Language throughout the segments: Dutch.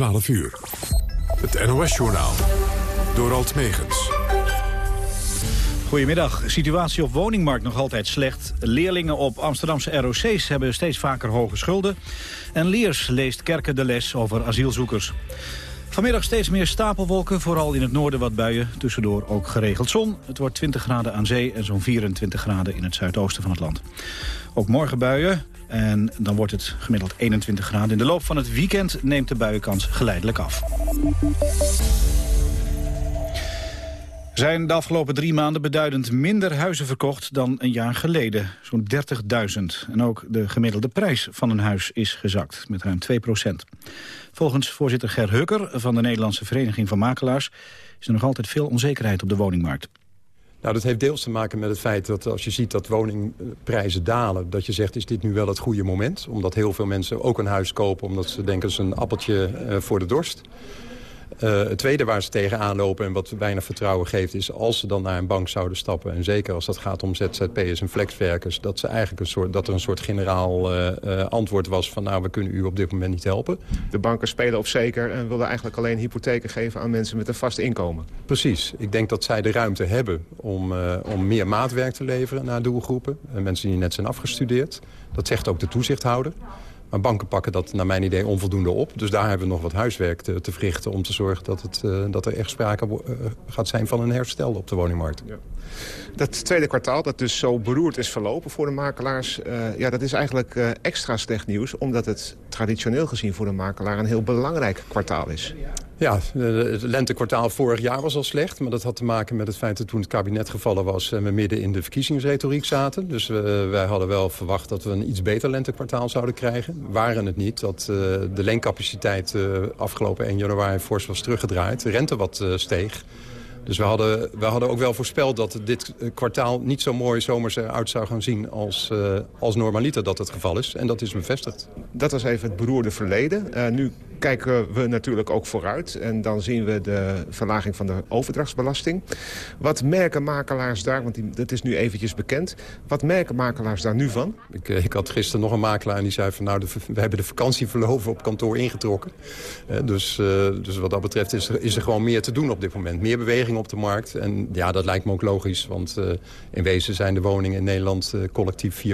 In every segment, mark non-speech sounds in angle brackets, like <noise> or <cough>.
12 uur. Het NOS-journaal. Door Alt Megens. Goedemiddag. Situatie op woningmarkt nog altijd slecht. Leerlingen op Amsterdamse ROC's hebben steeds vaker hoge schulden. En Leers leest Kerken de les over asielzoekers. Vanmiddag steeds meer stapelwolken, vooral in het noorden wat buien. Tussendoor ook geregeld zon. Het wordt 20 graden aan zee en zo'n 24 graden in het zuidoosten van het land. Ook morgen buien en dan wordt het gemiddeld 21 graden. In de loop van het weekend neemt de buienkans geleidelijk af. Zijn de afgelopen drie maanden beduidend minder huizen verkocht dan een jaar geleden. Zo'n 30.000. En ook de gemiddelde prijs van een huis is gezakt met ruim 2 procent. Volgens voorzitter Ger Hukker van de Nederlandse Vereniging van Makelaars... is er nog altijd veel onzekerheid op de woningmarkt. Nou, dat heeft deels te maken met het feit dat als je ziet dat woningprijzen dalen... dat je zegt, is dit nu wel het goede moment? Omdat heel veel mensen ook een huis kopen... omdat ze denken, is een appeltje uh, voor de dorst. Uh, het tweede waar ze tegenaan lopen en wat weinig vertrouwen geeft... is als ze dan naar een bank zouden stappen... en zeker als dat gaat om ZZP'ers en flexwerkers... dat, ze eigenlijk een soort, dat er een soort generaal uh, uh, antwoord was van... nou, we kunnen u op dit moment niet helpen. De banken spelen op zeker en willen eigenlijk alleen hypotheken geven... aan mensen met een vast inkomen. Precies. Ik denk dat zij de ruimte hebben om, om meer maatwerk te leveren naar doelgroepen. mensen die net zijn afgestudeerd. Dat zegt ook de toezichthouder. Maar banken pakken dat naar mijn idee onvoldoende op. Dus daar hebben we nog wat huiswerk te, te verrichten... om te zorgen dat, het, uh, dat er echt sprake uh, gaat zijn van een herstel op de woningmarkt. Ja. Dat tweede kwartaal, dat dus zo beroerd is verlopen voor de makelaars... Uh, ja, dat is eigenlijk extra slecht nieuws... omdat het traditioneel gezien voor de makelaar een heel belangrijk kwartaal is. Ja, het lentekwartaal vorig jaar was al slecht. Maar dat had te maken met het feit dat toen het kabinet gevallen was... en we midden in de verkiezingsretoriek zaten. Dus uh, wij hadden wel verwacht dat we een iets beter lentekwartaal zouden krijgen. Waren het niet dat uh, de leencapaciteit uh, afgelopen 1 januari fors was teruggedraaid. De rente wat steeg. Dus we hadden, we hadden ook wel voorspeld dat dit kwartaal niet zo mooi zomers eruit zou gaan zien als, uh, als normaliter dat het geval is. En dat is bevestigd. Dat was even het beroerde verleden. Uh, nu kijken we natuurlijk ook vooruit. En dan zien we de verlaging van de overdrachtsbelasting. Wat merken makelaars daar, want die, dat is nu eventjes bekend. Wat merken makelaars daar nu van? Ik, ik had gisteren nog een makelaar en die zei van... nou, de, we hebben de vakantieverloven op kantoor ingetrokken. Uh, dus, dus wat dat betreft is er, is er gewoon meer te doen op dit moment. Meer beweging op de markt. En ja, dat lijkt me ook logisch. Want uh, in wezen zijn de woningen in Nederland uh, collectief 4%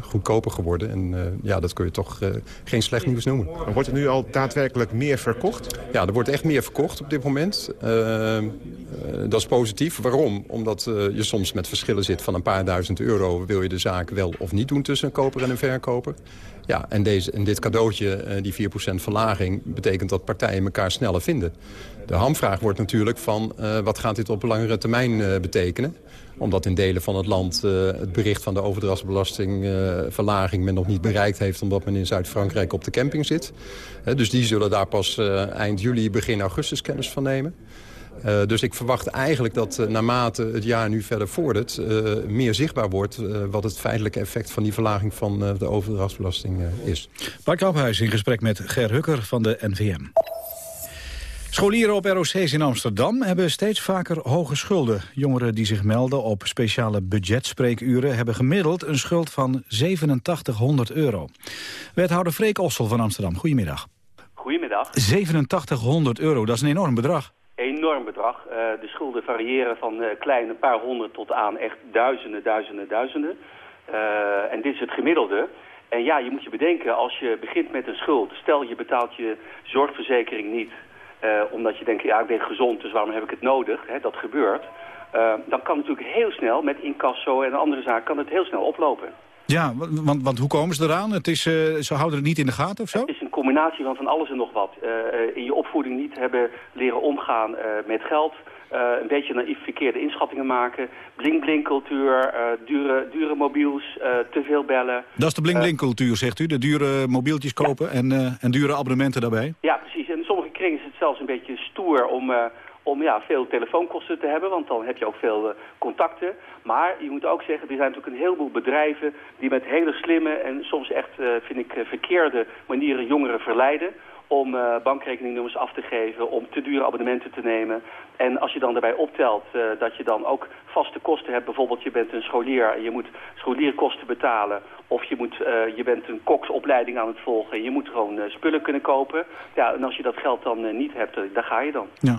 goedkoper geworden. En uh, ja, dat kun je toch geen slecht nieuws noemen. Wordt er nu al daadwerkelijk meer verkocht? Ja, er wordt echt meer verkocht op dit moment. dat is positief. Waarom? Omdat je soms met verschillen zit van een paar duizend euro. Wil je de zaak wel of niet doen tussen een koper en een verkoper? Ja, en, deze, en dit cadeautje, die 4% verlaging, betekent dat partijen elkaar sneller vinden. De hamvraag wordt natuurlijk van uh, wat gaat dit op langere termijn uh, betekenen? Omdat in delen van het land het bericht van de overdrachtsbelastingverlaging men nog niet bereikt heeft... omdat men in Zuid-Frankrijk op de camping zit. dus die zullen daar pas eind juli, begin augustus kennis van nemen. Uh, dus ik verwacht eigenlijk dat uh, naarmate het jaar nu verder vordert... Uh, meer zichtbaar wordt wat het feitelijke effect van die verlaging van de overdrachtsbelasting is. Bart Kamphuis in gesprek met Ger Hukker van de NVM. Scholieren op ROC's in Amsterdam hebben steeds vaker hoge schulden. Jongeren die zich melden op speciale budgetspreekuren... hebben gemiddeld een schuld van 8700 euro. Wethouder Freek Ossel van Amsterdam, goedemiddag. Goedemiddag. 8700 euro, dat is een enorm bedrag. Uh, de schulden variëren van uh, kleine paar honderd tot aan echt duizenden, duizenden, duizenden. Uh, en dit is het gemiddelde. En ja, je moet je bedenken, als je begint met een schuld... stel je betaalt je zorgverzekering niet... Omdat je denkt, ja, ik ben gezond, dus waarom heb ik het nodig? Hè, dat gebeurt. Dan kan het natuurlijk heel snel, met incasso en andere zaken, kan het heel snel oplopen. Ja, want, want hoe komen ze eraan? Het is, uh, ze houden het niet in de gaten of zo? Het is een combinatie van van alles en nog wat. in je opvoeding niet hebben leren omgaan met geld... Uh, een beetje naïef verkeerde inschattingen maken. Bling-bling cultuur, uh, dure, dure mobiels, uh, te veel bellen. Dat is de bling-bling cultuur, zegt u? De dure mobieltjes kopen ja. en, en dure abonnementen daarbij? Ja, precies. En in sommige kringen is het zelfs een beetje stoer om, om ja, veel telefoonkosten te hebben. Want dan heb je ook veel contacten. Maar je moet ook zeggen, er zijn natuurlijk een heleboel bedrijven... die met hele slimme en soms echt, vind ik, verkeerde manieren jongeren verleiden om uh, bankrekeningnummers af te geven, om te dure abonnementen te nemen. En als je dan daarbij optelt dat je dan ook vaste kosten hebt, bijvoorbeeld je bent een scholier en je moet scholierkosten betalen, of je, moet, je bent een koksopleiding aan het volgen en je moet gewoon spullen kunnen kopen. Ja, en als je dat geld dan niet hebt, daar ga je dan. Ja.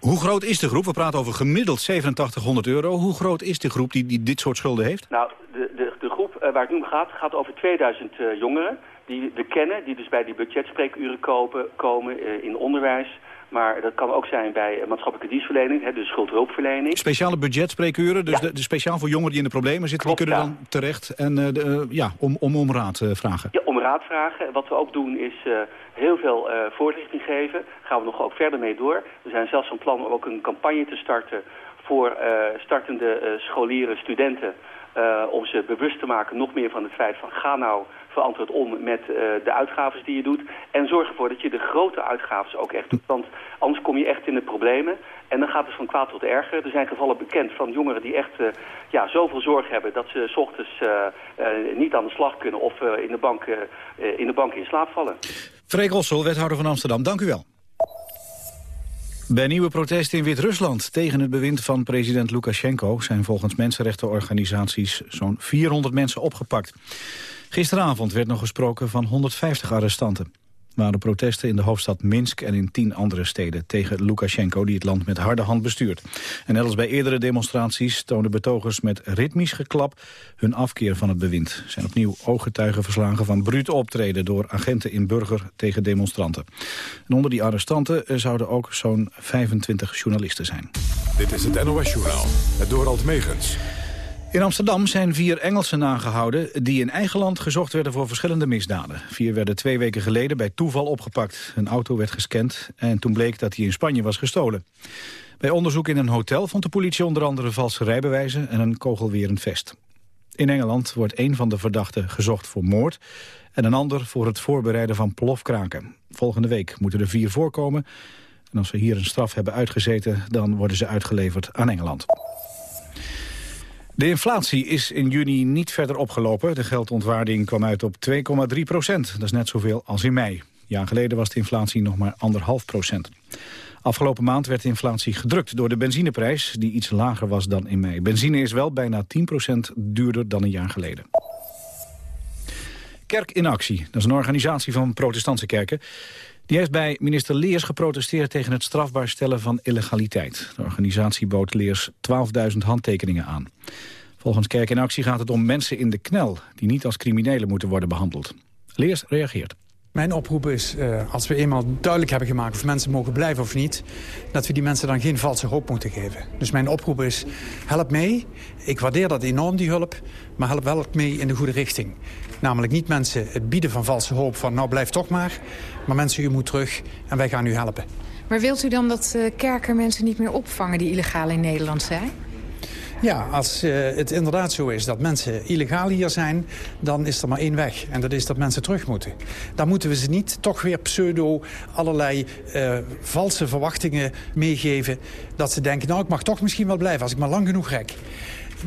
Hoe groot is de groep? We praten over gemiddeld 8700 euro. Hoe groot is de groep die, die dit soort schulden heeft? Nou, de, de, de groep waar het nu om gaat, gaat over 2000 jongeren die we kennen, die dus bij die budgetspreekuren kopen, komen uh, in onderwijs. Maar dat kan ook zijn bij maatschappelijke dienstverlening, hè, dus schuldhulpverlening. Speciale budgetspreekuren, dus ja. de, de, speciaal voor jongeren die in de problemen zitten, Klopt, die kunnen ja. dan terecht en uh, de, uh, ja, om, om, om raad vragen. Ja, om raad vragen. Wat we ook doen is heel veel voorlichting geven. Daar gaan we nog ook verder mee door. We zijn zelfs van plan om ook een campagne te starten voor startende scholieren, studenten. om ze bewust te maken nog meer van het feit van ga nou verantwoord om met de uitgaven die je doet. En zorg ervoor dat je de grote uitgaven ook echt doet. Want anders kom je echt in de problemen. En dan gaat het van kwaad tot erger. Er zijn gevallen bekend van jongeren die echt ja, zoveel zorg hebben... dat ze s ochtends niet aan de slag kunnen of in, de bank, in de bank in slaap vallen. Freek Rossel, wethouder van Amsterdam, dank u wel. Bij nieuwe protesten in Wit-Rusland tegen het bewind van president Lukashenko... zijn volgens mensenrechtenorganisaties zo'n 400 mensen opgepakt. Gisteravond werd nog gesproken van 150 arrestanten. Waren protesten in de hoofdstad Minsk en in tien andere steden tegen Lukashenko die het land met harde hand bestuurt. En net als bij eerdere demonstraties toonden betogers met ritmisch geklap hun afkeer van het bewind. Er zijn opnieuw ooggetuigen verslagen van bruut optreden door agenten in burger tegen demonstranten. En onder die arrestanten zouden ook zo'n 25 journalisten zijn. Dit is het NOS Journaal, het Dorald Megens. In Amsterdam zijn vier Engelsen aangehouden die in eigen land gezocht werden voor verschillende misdaden. Vier werden twee weken geleden bij toeval opgepakt. Een auto werd gescand en toen bleek dat hij in Spanje was gestolen. Bij onderzoek in een hotel vond de politie onder andere valse rijbewijzen en een kogelwerend vest. In Engeland wordt een van de verdachten gezocht voor moord en een ander voor het voorbereiden van plofkraken. Volgende week moeten er vier voorkomen en als ze hier een straf hebben uitgezeten dan worden ze uitgeleverd aan Engeland. De inflatie is in juni niet verder opgelopen. De geldontwaarding kwam uit op 2,3 procent. Dat is net zoveel als in mei. Een jaar geleden was de inflatie nog maar anderhalf procent. Afgelopen maand werd de inflatie gedrukt door de benzineprijs... die iets lager was dan in mei. Benzine is wel bijna 10 procent duurder dan een jaar geleden. Kerk in Actie, dat is een organisatie van protestantse kerken. Die heeft bij minister Leers geprotesteerd tegen het strafbaar stellen van illegaliteit. De organisatie bood Leers 12.000 handtekeningen aan. Volgens Kerk in Actie gaat het om mensen in de knel... die niet als criminelen moeten worden behandeld. Leers reageert. Mijn oproep is, uh, als we eenmaal duidelijk hebben gemaakt of mensen mogen blijven of niet, dat we die mensen dan geen valse hoop moeten geven. Dus mijn oproep is, help mee. Ik waardeer dat enorm, die hulp, maar help wel mee in de goede richting. Namelijk niet mensen het bieden van valse hoop van nou blijf toch maar, maar mensen u moet terug en wij gaan u helpen. Maar wilt u dan dat uh, kerken mensen niet meer opvangen die illegaal in Nederland zijn? Ja, als uh, het inderdaad zo is dat mensen illegaal hier zijn... dan is er maar één weg. En dat is dat mensen terug moeten. Dan moeten we ze niet toch weer pseudo allerlei uh, valse verwachtingen meegeven... dat ze denken, nou, ik mag toch misschien wel blijven als ik maar lang genoeg rek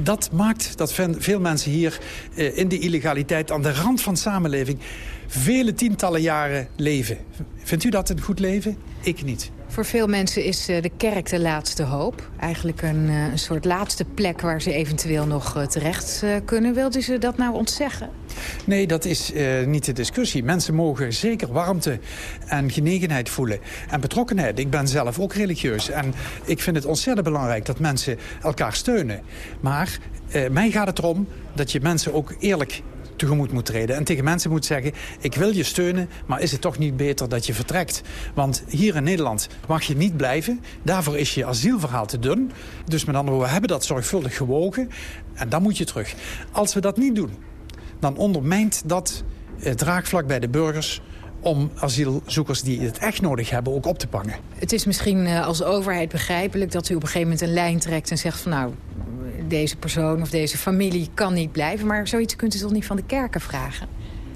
dat maakt dat veel mensen hier uh, in de illegaliteit... aan de rand van samenleving vele tientallen jaren leven. Vindt u dat een goed leven? Ik niet. Voor veel mensen is eh, de kerk de laatste hoop. Eigenlijk een, eh, een soort laatste plek waar ze eventueel nog eh, terecht kunnen. Wilt u ze dat nou ontzeggen? Nee, dat is niet de discussie. Mensen mogen zeker warmte en genegenheid voelen. En betrokkenheid. Ik ben zelf ook religieus. En ik vind het ontzettend belangrijk dat mensen elkaar steunen. Maar mij gaat het erom dat je mensen ook eerlijk tegemoet moet treden. En tegen mensen moet zeggen, ik wil je steunen... maar is het toch niet beter dat je vertrekt? Want hier in Nederland mag je niet blijven. Daarvoor is je asielverhaal te dun. Dus met andere woorden, we hebben dat zorgvuldig gewogen. En dan moet je terug. Als we dat niet doen, dan ondermijnt dat het draagvlak bij de burgers om asielzoekers die het echt nodig hebben ook op te pakken. Het is misschien eh, als overheid begrijpelijk dat u op een gegeven moment een lijn trekt en zegt van nou, deze persoon of deze familie kan niet blijven. Maar zoiets kunt u toch niet van de kerken vragen?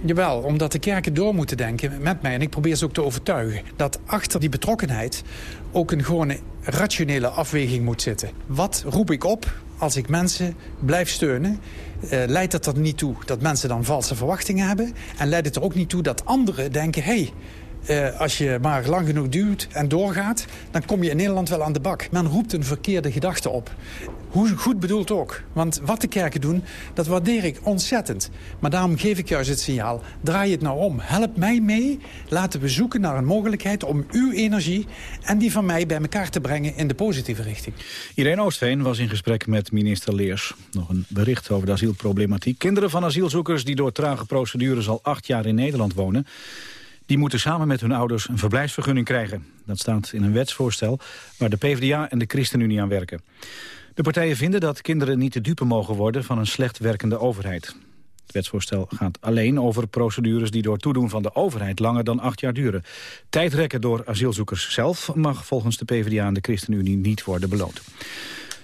Jawel, omdat de kerken door moeten denken met mij. En ik probeer ze ook te overtuigen. Dat achter die betrokkenheid ook een gewone rationele afweging moet zitten. Wat roep ik op als ik mensen blijf steunen? Uh, leidt het er niet toe dat mensen dan valse verwachtingen hebben? En leidt het er ook niet toe dat anderen denken... hé, hey, eh, als je maar lang genoeg duwt en doorgaat... dan kom je in Nederland wel aan de bak. Men roept een verkeerde gedachte op. Hoe goed bedoeld ook. Want wat de kerken doen, dat waardeer ik ontzettend. Maar daarom geef ik juist het signaal, draai het nou om. Help mij mee. Laten we zoeken naar een mogelijkheid om uw energie... en die van mij bij elkaar te brengen in de positieve richting. Irene Oostveen was in gesprek met minister Leers. Nog een bericht over de asielproblematiek. Kinderen van asielzoekers die door trage procedures al acht jaar in Nederland wonen... Die moeten samen met hun ouders een verblijfsvergunning krijgen. Dat staat in een wetsvoorstel waar de PvdA en de ChristenUnie aan werken. De partijen vinden dat kinderen niet te dupe mogen worden van een slecht werkende overheid. Het wetsvoorstel gaat alleen over procedures die door toedoen van de overheid langer dan acht jaar duren. Tijdrekken door asielzoekers zelf mag volgens de PvdA en de ChristenUnie niet worden beloond.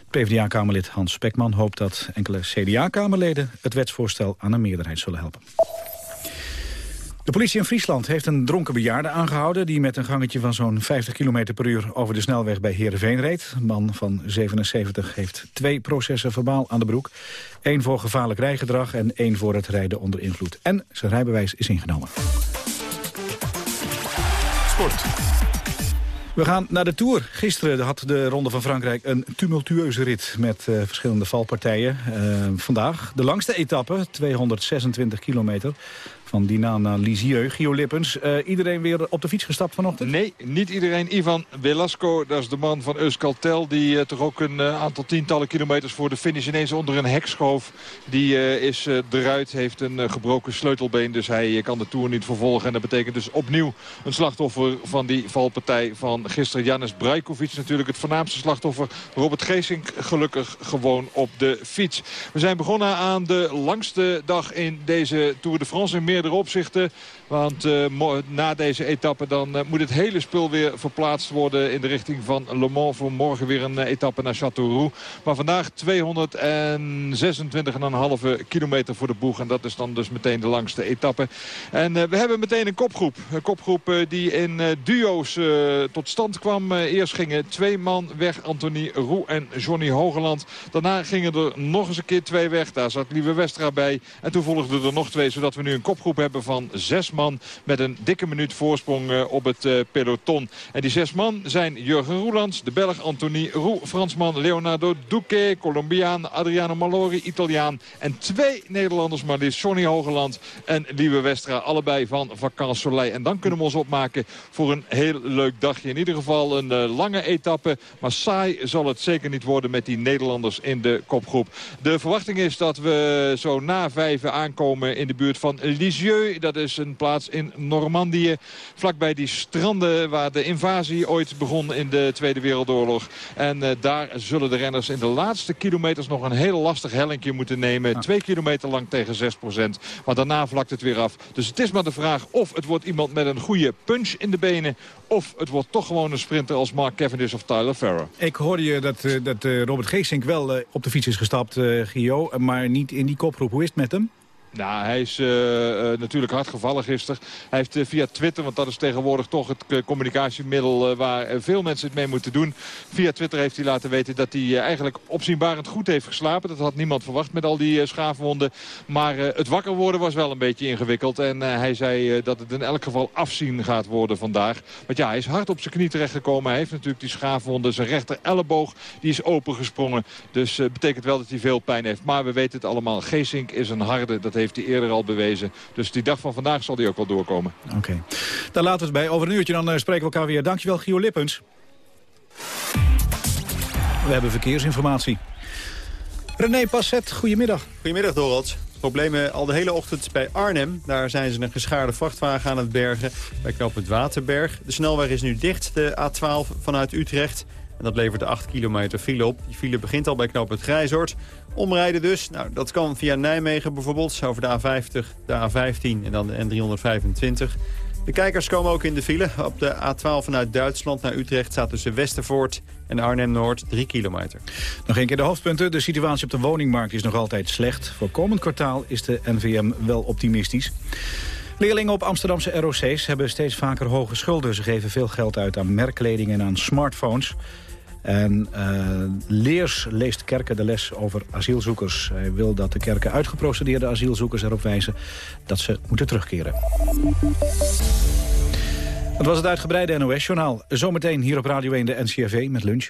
PvdA-kamerlid Hans Spekman hoopt dat enkele CDA-kamerleden het wetsvoorstel aan een meerderheid zullen helpen. De politie in Friesland heeft een dronken bejaarde aangehouden... die met een gangetje van zo'n 50 km per uur over de snelweg bij Heerenveen reed. Een man van 77 heeft twee processen verbaal aan de broek. Eén voor gevaarlijk rijgedrag en één voor het rijden onder invloed. En zijn rijbewijs is ingenomen. Sport. We gaan naar de Tour. Gisteren had de Ronde van Frankrijk een tumultueuze rit met uh, verschillende valpartijen. Uh, vandaag de langste etappe, 226 kilometer van Dinan naar Lisieux. Gio Lippens, uh, iedereen weer op de fiets gestapt vanochtend? Nee, niet iedereen. Ivan Velasco, dat is de man van Euskaltel... die uh, toch ook een uh, aantal tientallen kilometers voor de finish ineens onder een hek schoof. Die is eruit, heeft een gebroken sleutelbeen. Dus hij kan de Tour niet vervolgen. En dat betekent dus opnieuw een slachtoffer van die valpartij van gisteren. Janis Brajkovic natuurlijk het voornaamste slachtoffer. Robert Geesink gelukkig gewoon op de fiets. We zijn begonnen aan de langste dag in deze Tour de France in meer meerdere opzichten. Want uh, na deze etappe dan uh, moet het hele spul weer verplaatst worden in de richting van Le Mans. Voor morgen weer een uh, etappe naar Châteauroux. Maar vandaag 226,5 kilometer voor de boeg. En dat is dan dus meteen de langste etappe. En we hebben meteen een kopgroep. Een kopgroep die in duo's tot stand kwam. eerst gingen twee man weg. Anthony Roux en Johnny Hogeland. Daarna gingen er nog eens een keer twee weg. Daar zat Lieve Westra bij. En toen volgden er nog twee. Zodat we nu een kopgroep hebben van zes man met een dikke minuut voorsprong eh, op het eh, peloton. En die zes man zijn Jurgen Roelands, de Belg Anthony Roux, Fransman Leonardo Duque, Colombiaan Adriano Malori, Italiaan. En twee Nederlanders maar liefst, Johnny Hogeland en Lieve Westra. Allebei van Vacances Soleil. En dan kunnen we ons opmaken voor een heel leuk dagje. In ieder geval een uh, lange etappe. Maar saai zal het zeker niet worden met die Nederlanders in de kopgroep. De verwachting is dat we zo na vijven aankomen in de buurt van Lisieux. Dat is een plaats in Normandië. Vlakbij die stranden waar de invasie ooit begon in de Tweede Wereldoorlog. En uh, daar zullen de renners in de laatste kilometers nog een heel lastig hellinkje moeten nemen. Twee kilometer lang tegen 6 procent. Maar daarna vlakt het weer af. Dus het is maar de vraag of het wordt iemand met een goede punch in de benen... of het wordt toch gewoon een sprinter als Mark Cavendish of Tyler Farrer. Ik hoorde je dat, uh, dat uh, Robert Geesink wel op de fiets is gestapt, Gio. Maar niet in die kopgroep. Hoe is het met hem? Nou, hij is uh, uh, natuurlijk hard gevallen gisteren. Hij heeft uh, via Twitter, want dat is tegenwoordig toch het communicatiemiddel waar veel mensen het mee moeten doen. Via Twitter heeft hij laten weten dat hij eigenlijk opzienbarend goed heeft geslapen. Dat had niemand verwacht met al die schaafwonden. Maar het wakker worden was wel een beetje ingewikkeld. En hij zei dat het in elk geval afzien gaat worden vandaag. Want ja, hij is hard op zijn knie terechtgekomen. Hij heeft natuurlijk die schaafwonden. Zijn rechter elleboog die is opengesprongen. Dus betekent wel dat hij veel pijn heeft. Maar we weten het allemaal. Geesink is een harde, dat heeft heeft hij eerder al bewezen. Dus die dag van vandaag zal hij ook wel doorkomen. Oké. Okay. Daar laten we het bij. Over een uurtje dan uh, spreken we elkaar weer. Dankjewel, Gio Lippens. We hebben verkeersinformatie. René Passet, goedemiddag. Goedemiddag, Dorald. Problemen al de hele ochtend bij Arnhem. Daar zijn ze een geschaarde vrachtwagen aan het bergen bij het Waterberg. De snelweg is nu dicht, de A12 vanuit Utrecht. En dat levert 8 kilometer file op. Die file begint al bij knop het Grijzoord. Omrijden dus, nou, dat kan via Nijmegen bijvoorbeeld, over de A50, de A15 en dan de N325. De kijkers komen ook in de file. Op de A12 vanuit Duitsland naar Utrecht staat tussen Westervoort en Arnhem-Noord 3 kilometer. Nog een keer de hoofdpunten. De situatie op de woningmarkt is nog altijd slecht. Voor komend kwartaal is de NVM wel optimistisch. Leerlingen op Amsterdamse ROC's hebben steeds vaker hoge schulden. Ze geven veel geld uit aan merkkleding en aan smartphones. En uh, Leers leest kerken de les over asielzoekers. Hij wil dat de kerken uitgeprocedeerde asielzoekers erop wijzen dat ze moeten terugkeren. Het was het uitgebreide NOS-journaal. Zometeen hier op Radio 1 de NCRV met lunch.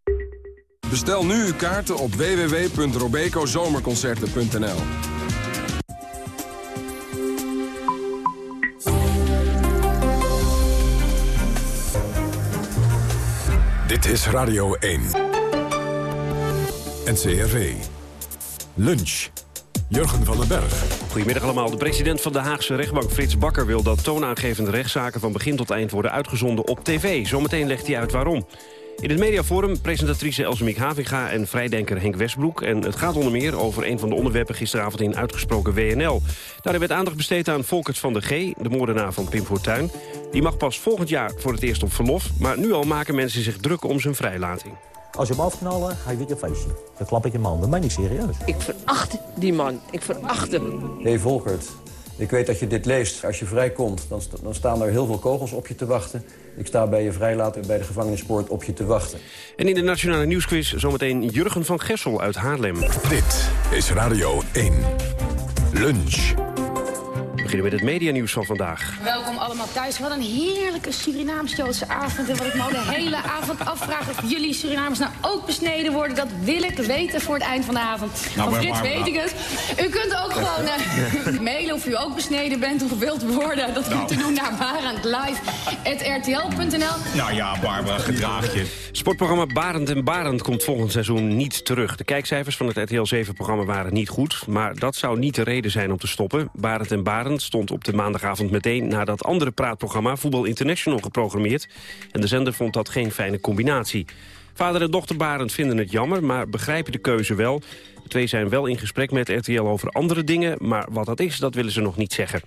Bestel nu uw kaarten op www.robecozomerconcerten.nl Dit is Radio 1. NCRV. Lunch. Jurgen van den Berg. Goedemiddag allemaal. De president van de Haagse rechtbank Frits Bakker wil dat toonaangevende rechtszaken van begin tot eind worden uitgezonden op tv. Zometeen legt hij uit waarom. In het mediaforum presentatrice Elsemiek Havinga en vrijdenker Henk Westbroek. En het gaat onder meer over een van de onderwerpen gisteravond in Uitgesproken WNL. Daarin werd aandacht besteed aan Volkert van de G, de moordenaar van Pim Fortuyn. Die mag pas volgend jaar voor het eerst op verlof. Maar nu al maken mensen zich druk om zijn vrijlating. Als je hem afknallen, ga je weer een feestje. Dan klap ik je man. Dat ben niet serieus. Ik veracht die man. Ik veracht hem. Hey Volkert, ik weet dat je dit leest. Als je vrijkomt, dan, dan staan er heel veel kogels op je te wachten. Ik sta bij je vrijlater bij de gevangenispoort op je te wachten. En in de Nationale Nieuwsquiz zometeen Jurgen van Gessel uit Haarlem. Dit is Radio 1. Lunch. We beginnen met het medianieuws van vandaag. Welkom allemaal thuis. Wat een heerlijke Surinaams-Joodse avond. En wat ik me al de hele avond afvraag of jullie Surinamers nou ook besneden worden... dat wil ik weten voor het eind van de avond. Nou, maar- Frits maar- weet ik het. U kunt ook gewoon eh, <laughs> mailen of u ook besneden bent of wilt worden. Dat kunt u doen naar barendlive.rtl.nl. Nou ja, Barbara, gedraag je. Sportprogramma Barend en Barend komt volgend seizoen niet terug. De kijkcijfers van het RTL 7-programma waren niet goed... maar dat zou niet de reden zijn om te stoppen. Barend en Barend stond op de maandagavond meteen... na dat andere praatprogramma Voetbal International geprogrammeerd. En de zender vond dat geen fijne combinatie. Vader en dochter Barend vinden het jammer, maar begrijpen de keuze wel. De twee zijn wel in gesprek met RTL over andere dingen... maar wat dat is, dat willen ze nog niet zeggen.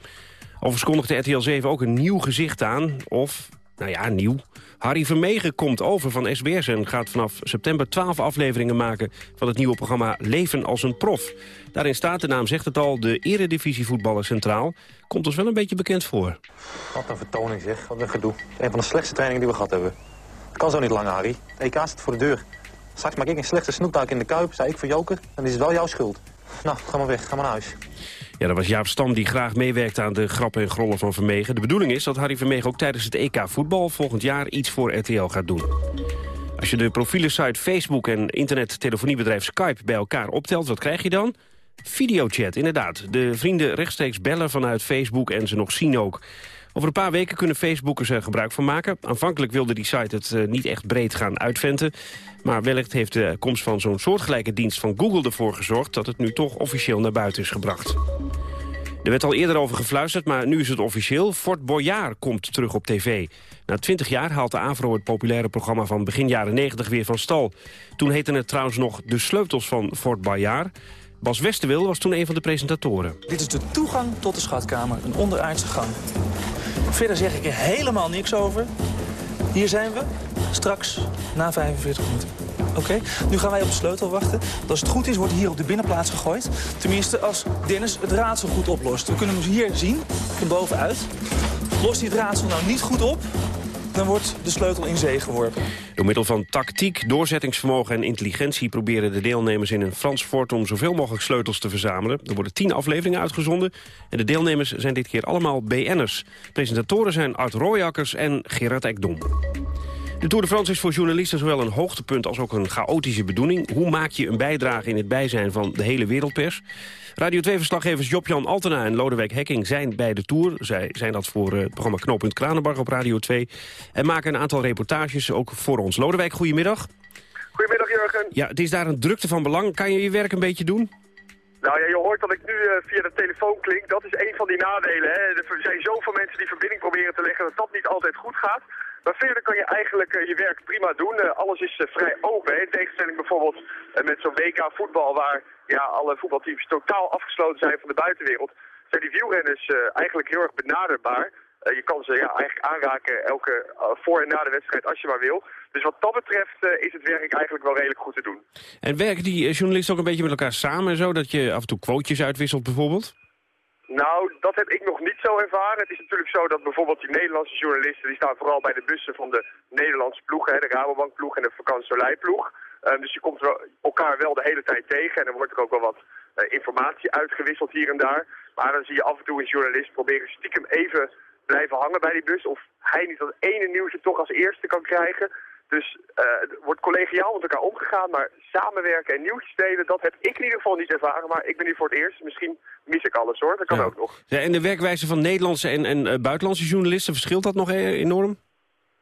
Overigens kondigde RTL 7 ook een nieuw gezicht aan. Of, nou ja, nieuw. Harry Vermegen komt over van SBS en gaat vanaf september 12 afleveringen maken... van het nieuwe programma Leven als een prof. Daarin staat, de naam zegt het al, de eredivisievoetballer centraal. Komt ons wel een beetje bekend voor. Wat een vertoning zeg, wat een gedoe. Een van de slechtste trainingen die we gehad hebben. Het kan zo niet langer, Harry. EK zit voor de deur. Straks maak ik een slechte snoektaak in de Kuip, zei ik voor Joker. Dan is het wel jouw schuld. Nou, ga maar weg, ga maar naar huis. Ja, dat was Jaap Stam die graag meewerkte aan de grappen en grollen van Vermegen. De bedoeling is dat Harry Vermegen ook tijdens het EK voetbal volgend jaar iets voor RTL gaat doen. Als je de profilensite Facebook en internet-telefoniebedrijf Skype bij elkaar optelt, wat krijg je dan? Videochat, inderdaad. De vrienden rechtstreeks bellen vanuit Facebook en ze nog zien ook. Over een paar weken kunnen Facebookers er gebruik van maken. Aanvankelijk wilde die site het eh, niet echt breed gaan uitventen. Maar wellicht heeft de komst van zo'n soortgelijke dienst van Google ervoor gezorgd... dat het nu toch officieel naar buiten is gebracht. Er werd al eerder over gefluisterd, maar nu is het officieel. Fort Boyard komt terug op tv. Na 20 jaar haalt de AVRO het populaire programma van begin jaren 90 weer van stal. Toen heette het trouwens nog De Sleutels van Fort Boyard. Bas Westerwil was toen een van de presentatoren. Dit is de toegang tot de schatkamer, een onderaardse gang. Verder zeg ik er helemaal niks over. Hier zijn we, straks na 45 minuten. Oké, nu gaan wij op de sleutel wachten. Als het goed is, wordt hier op de binnenplaats gegooid. Tenminste, als Dennis het raadsel goed oplost. We kunnen hem hier zien, van bovenuit. Lost hij het raadsel nou niet goed op, dan wordt de sleutel in zee geworpen. Door middel van tactiek, doorzettingsvermogen en intelligentie... proberen de deelnemers in een Frans fort om zoveel mogelijk sleutels te verzamelen. Er worden tien afleveringen uitgezonden. En de deelnemers zijn dit keer allemaal BN'ers. Presentatoren zijn Art Royakkers en Gerard Ekdom. De Tour de France is voor journalisten zowel een hoogtepunt als ook een chaotische bedoeling. Hoe maak je een bijdrage in het bijzijn van de hele wereldpers? Radio 2-verslaggevers Job-Jan Altena en Lodewijk Hekking zijn bij de Tour. Zij zijn dat voor eh, het programma Knooppunt Kranenbarg op Radio 2. En maken een aantal reportages ook voor ons. Lodewijk, goedemiddag. Goedemiddag Jurgen. Ja, het is daar een drukte van belang. Kan je je werk een beetje doen? Nou ja, je hoort dat ik nu uh, via de telefoon klink. Dat is een van die nadelen. Hè. Er zijn zoveel mensen die verbinding proberen te leggen dat dat niet altijd goed gaat. Maar verder kan je eigenlijk uh, je werk prima doen. Uh, alles is vrij open. In tegenstelling bijvoorbeeld met zo'n WK voetbal waar ja, alle voetbalteams totaal afgesloten zijn van de buitenwereld. Zijn die wielrenners eigenlijk heel erg benaderbaar. je kan ze ja, eigenlijk aanraken elke voor en na de wedstrijd als je maar wil. Dus wat dat betreft is het werk eigenlijk wel redelijk goed te doen. En werken die journalisten ook een beetje met elkaar samen en zo? Dat je af en toe quotejes uitwisselt bijvoorbeeld? Nou, dat heb ik nog niet zo ervaren. Het is natuurlijk zo dat bijvoorbeeld die Nederlandse journalisten... die staan vooral bij de bussen van de Nederlandse ploeg, hè, de Rabobankploeg en de Vakantie Uh, dus je komt elkaar wel de hele tijd tegen en er wordt ook wel wat uh, informatie uitgewisseld hier en daar. Maar dan zie je af en toe een journalist proberen stiekem even blijven hangen bij die bus... of hij niet dat ene nieuwtje toch als eerste kan krijgen... Dus uh, er wordt collegiaal met elkaar omgegaan, maar samenwerken en nieuwtjes delen, dat heb ik in ieder geval niet ervaren. Maar ik ben hier voor het eerst. Misschien mis ik alles hoor, dat kan ook nog. Ja, en de werkwijze van Nederlandse en, en uh, buitenlandse journalisten, verschilt dat nog e- enorm?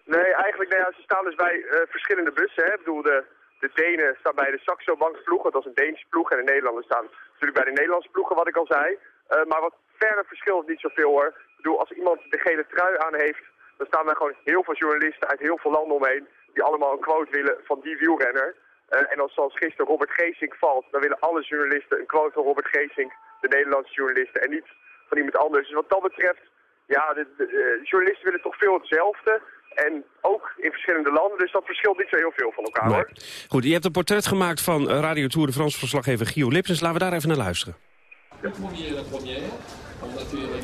Nee, eigenlijk, nou ja, ze staan dus bij uh, verschillende bussen. Hè. Ik bedoel, de, de Denen staan bij de Saxo Bank dat is een Deense ploeg. En de Nederlanders staan natuurlijk bij de Nederlandse ploegen, wat ik al zei. maar wat verder verschilt niet zoveel hoor. Ik bedoel, als iemand de gele trui aan heeft, dan staan wij gewoon heel veel journalisten uit heel veel landen omheen die allemaal een quote willen van die wielrenner. Uh, en als zoals gisteren Robert Geesink valt, dan willen alle journalisten een quote van Robert Geesink, de Nederlandse journalisten, en niet van iemand anders. Dus wat dat betreft, ja, de, de, de journalisten willen toch veel hetzelfde. En ook in verschillende landen, dus dat verschilt niet zo heel veel van elkaar hoor. Goed, je hebt een portret gemaakt van Radio Tour de France verslaggever Gio Lipsens. Laten we daar even naar luisteren.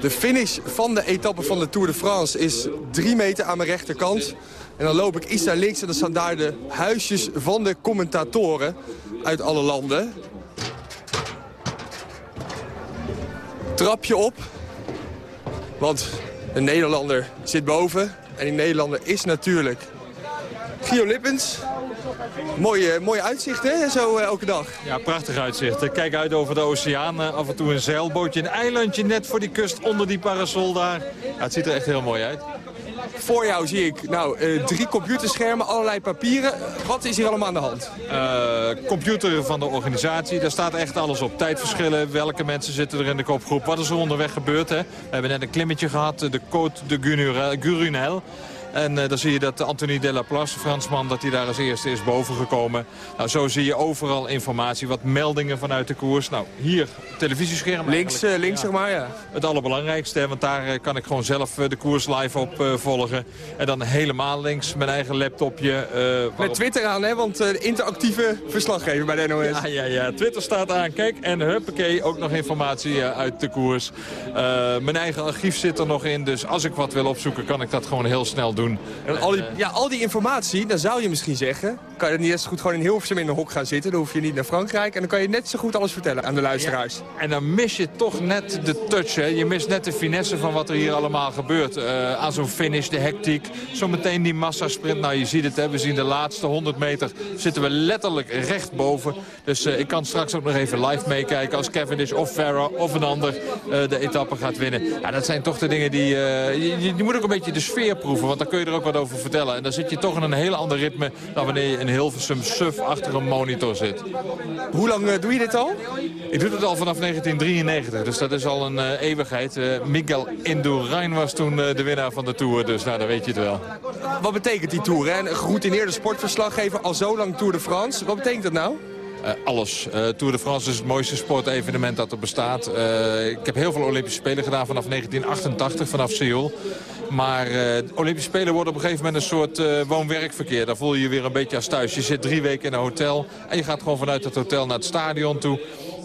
De finish van de etappe van de Tour de France is drie meter aan mijn rechterkant. En dan loop ik iets naar links en dan staan daar de huisjes van de commentatoren uit alle landen. Trapje op, want een Nederlander zit boven. En die Nederlander is natuurlijk Gio Lippens. Mooi, mooi uitzicht, hè, zo uh, elke dag. Ja, prachtig uitzicht. Kijk uit over de oceaan. Uh, af en toe een zeilbootje, een eilandje net voor die kust onder die parasol daar. Het ziet er echt heel mooi uit. Voor jou zie ik nou, uh, drie computerschermen, allerlei papieren. Wat is hier allemaal aan de hand? Uh, computer van de organisatie, daar staat echt alles op. Tijdverschillen, welke mensen zitten er in de kopgroep. Wat is er onderweg gebeurd? Hè? We hebben net een klimmetje gehad, de Côte de Gurunel. En uh, dan zie je dat Anthony Delaplace, de Fransman, dat hij daar als eerste is bovengekomen. Nou, zo zie je overal informatie, wat meldingen vanuit de koers. Nou, hier, televisiescherm Links, uh, links zeg maar, ja. Het allerbelangrijkste, want daar uh, kan ik gewoon zelf de koers live op volgen. En dan helemaal links mijn eigen laptopje. Waarop... Met Twitter aan, hè, want interactieve verslaggever bij de NOS. Ja, ja, ja, Twitter staat aan. Kijk, en huppakee, ook nog informatie uit de koers. mijn eigen archief zit er nog in, dus als ik wat wil opzoeken, kan ik dat gewoon heel snel doen. En al die, ja, al die informatie, dan zou je misschien zeggen... kan je niet eens goed gewoon in Hilversum in een hok gaan zitten. Dan hoef je niet naar Frankrijk. En dan kan je net zo goed alles vertellen aan de luisteraars. en dan mis je toch net de touch. Hè? Je mist net de finesse van wat er hier allemaal gebeurt. Uh, aan zo'n finish, de hectiek. Zometeen die massasprint. Nou, je ziet het, hè? we zien de laatste 100 meter. Zitten we letterlijk recht boven. Dus uh, ik kan straks ook nog even live meekijken... als Cavendish of Farah of een ander uh, de etappe gaat winnen. Ja, dat zijn toch de dingen die... je, moet ook een beetje de sfeer proeven. Want kun je er ook wat over vertellen. En dan zit je toch in een heel ander ritme dan wanneer je in Hilversum suf achter een monitor zit. Hoe lang uh, doe je dit al? Ik doe het al vanaf 1993, dus dat is al een uh, eeuwigheid. Uh, Miguel Indurain was toen de winnaar van de Tour, dus nou, dan weet je het wel. Wat betekent die Tour? Hè? Een geroutineerde sportverslaggever, al zo lang Tour de France. Wat betekent dat nou? Uh, alles. Uh, Tour de France is het mooiste sportevenement dat er bestaat. Uh, ik heb heel veel Olympische Spelen gedaan vanaf 1988, vanaf Seoul. Maar de Olympische Spelen worden op een gegeven moment een soort woon-werkverkeer. Daar voel je je weer een beetje als thuis. Je zit drie weken in een hotel en je gaat gewoon vanuit het hotel naar het stadion toe.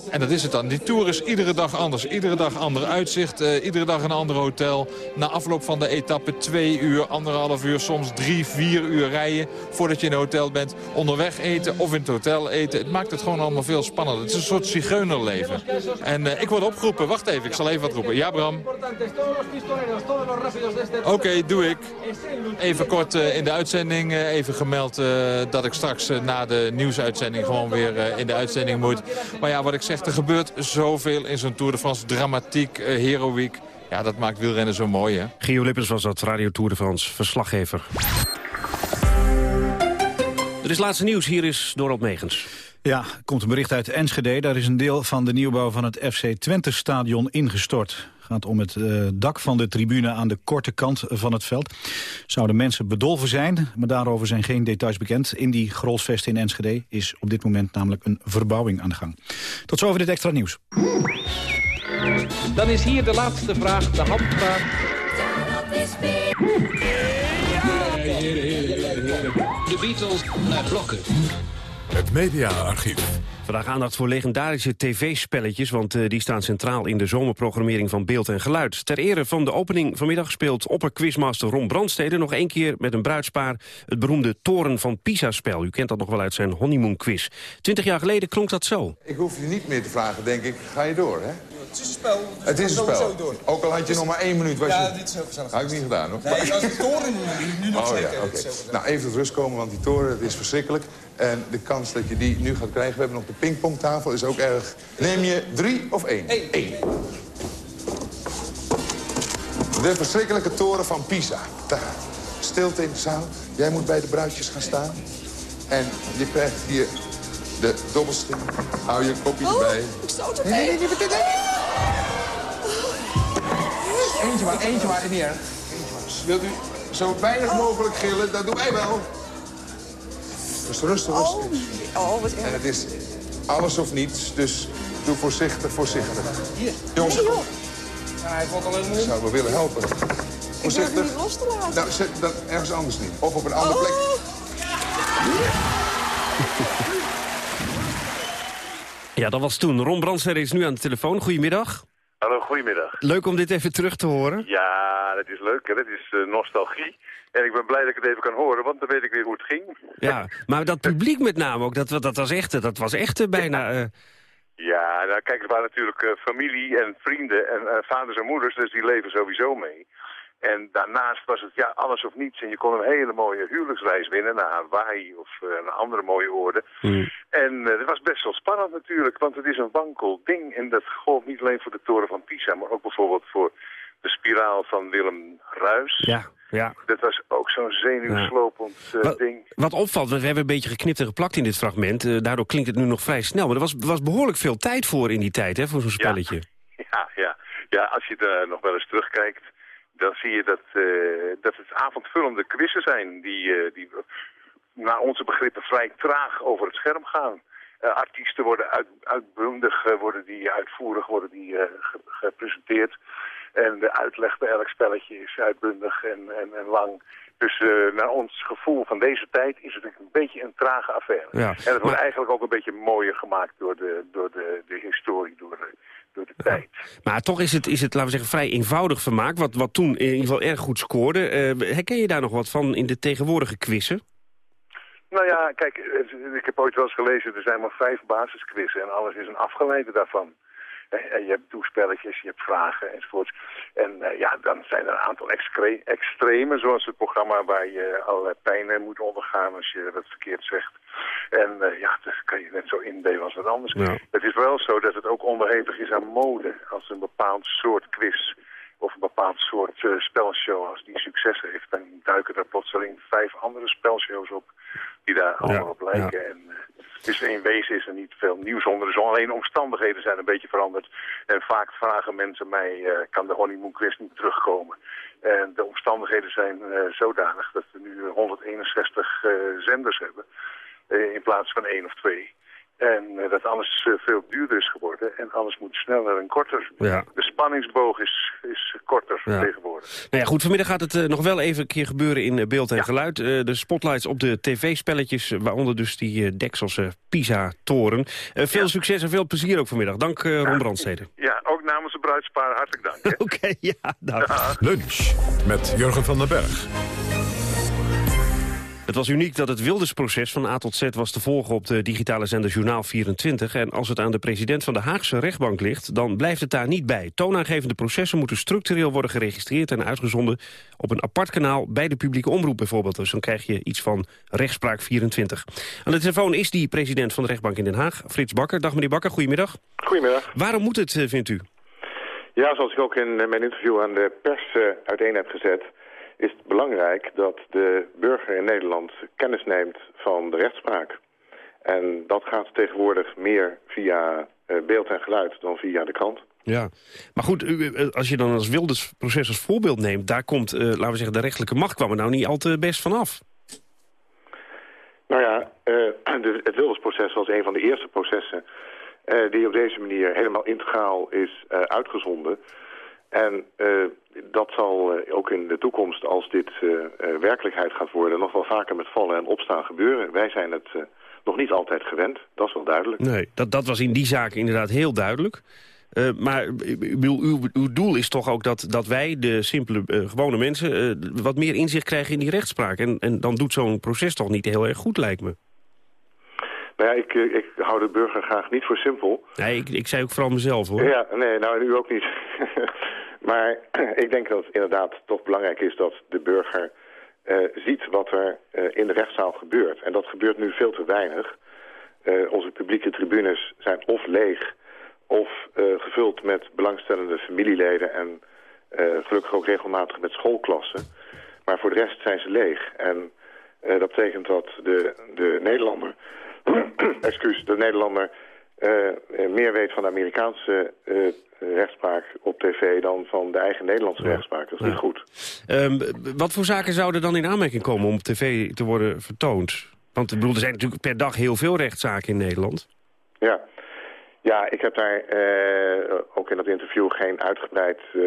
En dat is het dan. Die tour is iedere dag anders. Iedere dag ander uitzicht. Uh, iedere dag een ander hotel. Na afloop van de etappe twee uur, anderhalf uur, soms drie, vier uur rijden... voordat je in een hotel bent. Onderweg eten of in het hotel eten. Het maakt het gewoon allemaal veel spannender. Het is een soort zigeunerleven. En uh, ik word opgeroepen. Wacht even, ik zal even wat roepen. Ja, Bram? Oké, doe ik. Even kort uh, in de uitzending. even gemeld dat ik straks na de nieuwsuitzending... gewoon weer in de uitzending moet. Maar ja, wat ik zeg zegt, er gebeurt zoveel in zo'n Tour de France. Dramatiek, uh, heroïek. Ja, dat maakt wielrennen zo mooi, hè? Gio Lippens was dat Radio Tour de France verslaggever. Er is laatste nieuws. Hier is Dorald Megens. Ja, er komt een bericht uit Enschede. Daar is een deel van de nieuwbouw van het FC Twente-stadion ingestort. Het gaat om het uh, dak van de tribune aan de korte kant van het veld. Zouden mensen bedolven zijn, maar daarover zijn geen details bekend. In die Grolsvest in Enschede is op dit moment namelijk een verbouwing aan de gang. Tot zover dit extra nieuws. Dan is hier de laatste vraag, de handvraag. De Beatles naar blokken. Het mediaarchief. Vandaag aandacht voor legendarische tv-spelletjes... want uh, die staan centraal in de zomerprogrammering van Beeld en Geluid. Ter ere van de opening vanmiddag speelt opperquizmaster Ron Brandstede... nog één keer met een bruidspaar het beroemde Toren van Pisa-spel. U kent dat nog wel uit zijn honeymoon-quiz. Twintig jaar geleden klonk dat zo. Ik hoef je niet meer te vragen, denk ik. Ga je door, hè? Het is een spel. Het is een spel. Door. Ook al had je nog maar één minuut. Was ja, je... dit is heel gezellig. Had ik niet gedaan, hoor. Nee, als de toren nu nog oh, zeker. Ja, okay. Nou, even tot rust komen, want die toren het is verschrikkelijk. En de kans dat je die nu gaat krijgen, we hebben nog de pingpongtafel, is ook erg. Neem je drie of één? Eén. Eén. De verschrikkelijke toren van Pisa. Daar. Stilte in de zaal. Jij moet bij de bruidjes gaan staan. En je krijgt hier de dobbelsteen. Hou je kopje oh, erbij. ik stoot het nee, nee, nee, nee, nee. Eentje maar, eentje maar, niet erg. Wilt u zo weinig mogelijk gillen? Dat doen wij wel. Dus rustig, rustig. Oh, oh wat erg. En het is alles of niets, dus doe voorzichtig, voorzichtig. Hier. Jongens, nee, joh. Ja, hij valt alleen maar ik zou wel willen helpen. Voorzichtig. Ik niet los te laten. Nou, zet dan ergens anders niet. Of op een andere oh. plek. Ja, dat was toen. Ron Brandstede is nu aan de telefoon. Goedemiddag. Hallo, goedemiddag. Leuk om dit even terug te horen. Ja, dat is leuk. Hè? Dat is uh, nostalgie. En ik ben blij dat ik het even kan horen, want dan weet ik weer hoe het ging. Ja, maar dat publiek met name ook, dat, dat was echt, dat was echt bijna... Uh... Ja, nou kijk, het waren natuurlijk uh, familie en vrienden en uh, vaders en moeders, dus die leven sowieso mee. En daarnaast was het ja alles of niets. En je kon een hele mooie huwelijksreis winnen naar Hawaii of uh, naar andere mooie oorden. Mm. En dat was best wel spannend natuurlijk, want het is een wankel ding. En dat gold niet alleen voor de toren van Pisa, maar ook bijvoorbeeld voor de spiraal van Willem Ruis. Ja, ja. Dat was ook zo'n zenuwslopend uh, wat, ding. Wat opvalt, we hebben een beetje geknipt en geplakt in dit fragment. Uh, daardoor klinkt het nu nog vrij snel. Maar er was, was behoorlijk veel tijd voor in die tijd, hè, voor zo'n spelletje. Ja, ja, ja. ja, als je er nog wel eens terugkijkt dan zie je dat, uh, dat het avondvullende quizzen zijn die, die naar onze begrippen vrij traag over het scherm gaan. Uh, artiesten worden uit, uitbundig, worden die uitvoerig worden die, ge gepresenteerd. En de uitleg bij elk spelletje is uitbundig en, en, en lang. Dus naar ons gevoel van deze tijd is het een beetje een trage affaire. Ja, en het wordt maar... eigenlijk ook een beetje mooier gemaakt door de, door de, de historie, door de, door de tijd. Maar toch is het, is het, laten we zeggen, vrij eenvoudig vermaak, wat, wat toen in ieder geval erg goed scoorde. Uh, herken je daar nog wat van in de tegenwoordige quizzen? Nou ja, kijk, ik heb ooit wel eens gelezen, er zijn maar vijf basisquizzen en alles is een afgeleide daarvan. En je hebt toespelletjes, je hebt vragen enzovoorts. En uh, ja, dan zijn er een aantal extreme, zoals het programma waar je allerlei pijnen moet ondergaan als je wat verkeerd zegt. En uh, ja, dat kan je net zo indelen als wat anders. Ja. Het is wel zo dat het ook onderhevig is aan mode. Als een bepaald soort quiz of een bepaald soort uh, spelshow, als die succes heeft, dan duiken er plotseling vijf andere spelshows op die daar allemaal Ja, op lijken. ja. En, dus in wezen is er niet veel nieuws onder de zon. Alleen de omstandigheden zijn een beetje veranderd. En vaak vragen mensen mij, uh, kan de honeymoon quiz niet terugkomen? En de omstandigheden zijn uh, zodanig dat we nu 161 uh, zenders hebben. In plaats van één of twee. En uh, dat alles uh, veel duurder is geworden. En alles moet sneller en korter. Ja. De spanningsboog is, is korter Ja. tegenwoordig. Nou ja, goed, vanmiddag gaat het eh, nog wel even een keer gebeuren in eh, beeld en geluid. Eh, de spotlights op de tv-spelletjes, eh, waaronder dus die eh, Dekselse Pisa-toren. Eh, veel succes en veel plezier ook vanmiddag. Dank eh Ron Brandstede. Ja, ook namens de bruidspaar hartelijk dank. <laughs> Oké, ja, dag. Lunch met Jurgen van den Berg. Het was uniek dat het Wildersproces van A tot Z was te volgen op de digitale zender Journaal 24. En als het aan de president van de Haagse rechtbank ligt, dan blijft het daar niet bij. Toonaangevende processen moeten structureel worden geregistreerd en uitgezonden op een apart kanaal bij de publieke omroep bijvoorbeeld. Dus dan krijg je iets van rechtspraak 24. Aan de telefoon is die president van de rechtbank in Den Haag, Frits Bakker. Dag meneer Bakker, goedemiddag. Goedemiddag. Waarom moet het, eh, vindt u? Ja, zoals ik ook in eh, mijn interview aan de pers uh, uiteen heb gezet is het belangrijk dat de burger in Nederland kennis neemt van de rechtspraak. En dat gaat tegenwoordig meer via uh, beeld en geluid dan via de krant. Ja, maar goed, u, als je dan als Wilders proces als voorbeeld neemt... daar komt, uh, laten we zeggen, de rechtelijke macht kwam er nou niet al te best vanaf. Nou ja, uh, de, het Wildersproces was een van de eerste processen... die op deze manier helemaal integraal is uitgezonden... En uh, dat zal uh, ook in de toekomst, als dit uh, werkelijkheid gaat worden... nog wel vaker met vallen en opstaan gebeuren. Wij zijn het nog niet altijd gewend, dat is wel duidelijk. Nee, dat, dat was in die zaak inderdaad heel duidelijk. maar uw, uw, uw, doel is toch ook dat, dat wij, de simpele, gewone mensen... wat meer inzicht krijgen in die rechtspraak. En, en dan doet zo'n proces toch niet heel erg goed, lijkt me. Nou ja, ik, ik hou de burger graag niet voor simpel. Nee, ik, ik zei ook vooral mezelf, hoor. Ja, nee, nou, en u ook niet. <laughs> Maar <clears throat> ik denk dat het inderdaad toch belangrijk is dat de burger uh, ziet wat er uh, in de rechtszaal gebeurt. En dat gebeurt nu veel te weinig. Uh, onze publieke tribunes zijn of leeg of gevuld met belangstellende familieleden... en gelukkig ook regelmatig met schoolklassen. Maar voor de rest zijn ze leeg. En dat betekent dat de, de Nederlander... <clears throat> excuus, de Nederlander meer weet van de Amerikaanse rechtspraak op tv dan van de eigen Nederlandse rechtspraak. Dat is niet goed. Um, wat voor zaken zouden dan in aanmerking komen om op tv te worden vertoond? Want ik bedoel, er zijn natuurlijk per dag heel veel rechtszaken in Nederland. Ja, ja ik heb daar uh, ook in dat interview geen uitgebreid uh,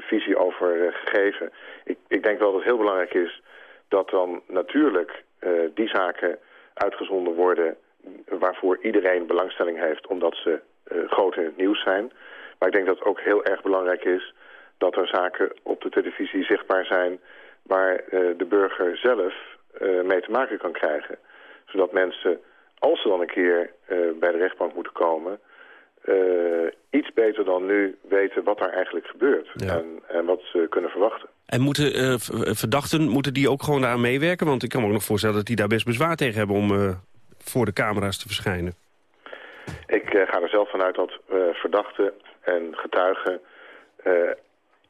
visie over gegeven. Ik, ik denk wel dat het heel belangrijk is dat dan natuurlijk die zaken uitgezonden worden waarvoor iedereen belangstelling heeft omdat ze groot in het nieuws zijn. Maar ik denk dat het ook heel erg belangrijk is dat er zaken op de televisie zichtbaar zijn... waar uh, de burger zelf uh, mee te maken kan krijgen. Zodat mensen, als ze dan een keer bij de rechtbank moeten komen... iets beter dan nu weten wat daar eigenlijk gebeurt. Ja. En, en, wat ze kunnen verwachten. En moeten verdachten moeten die ook gewoon daar meewerken? Want ik kan me ook nog voorstellen dat die daar best bezwaar tegen hebben... om voor de camera's te verschijnen. Ik ga er zelf vanuit dat verdachten en getuigen uh,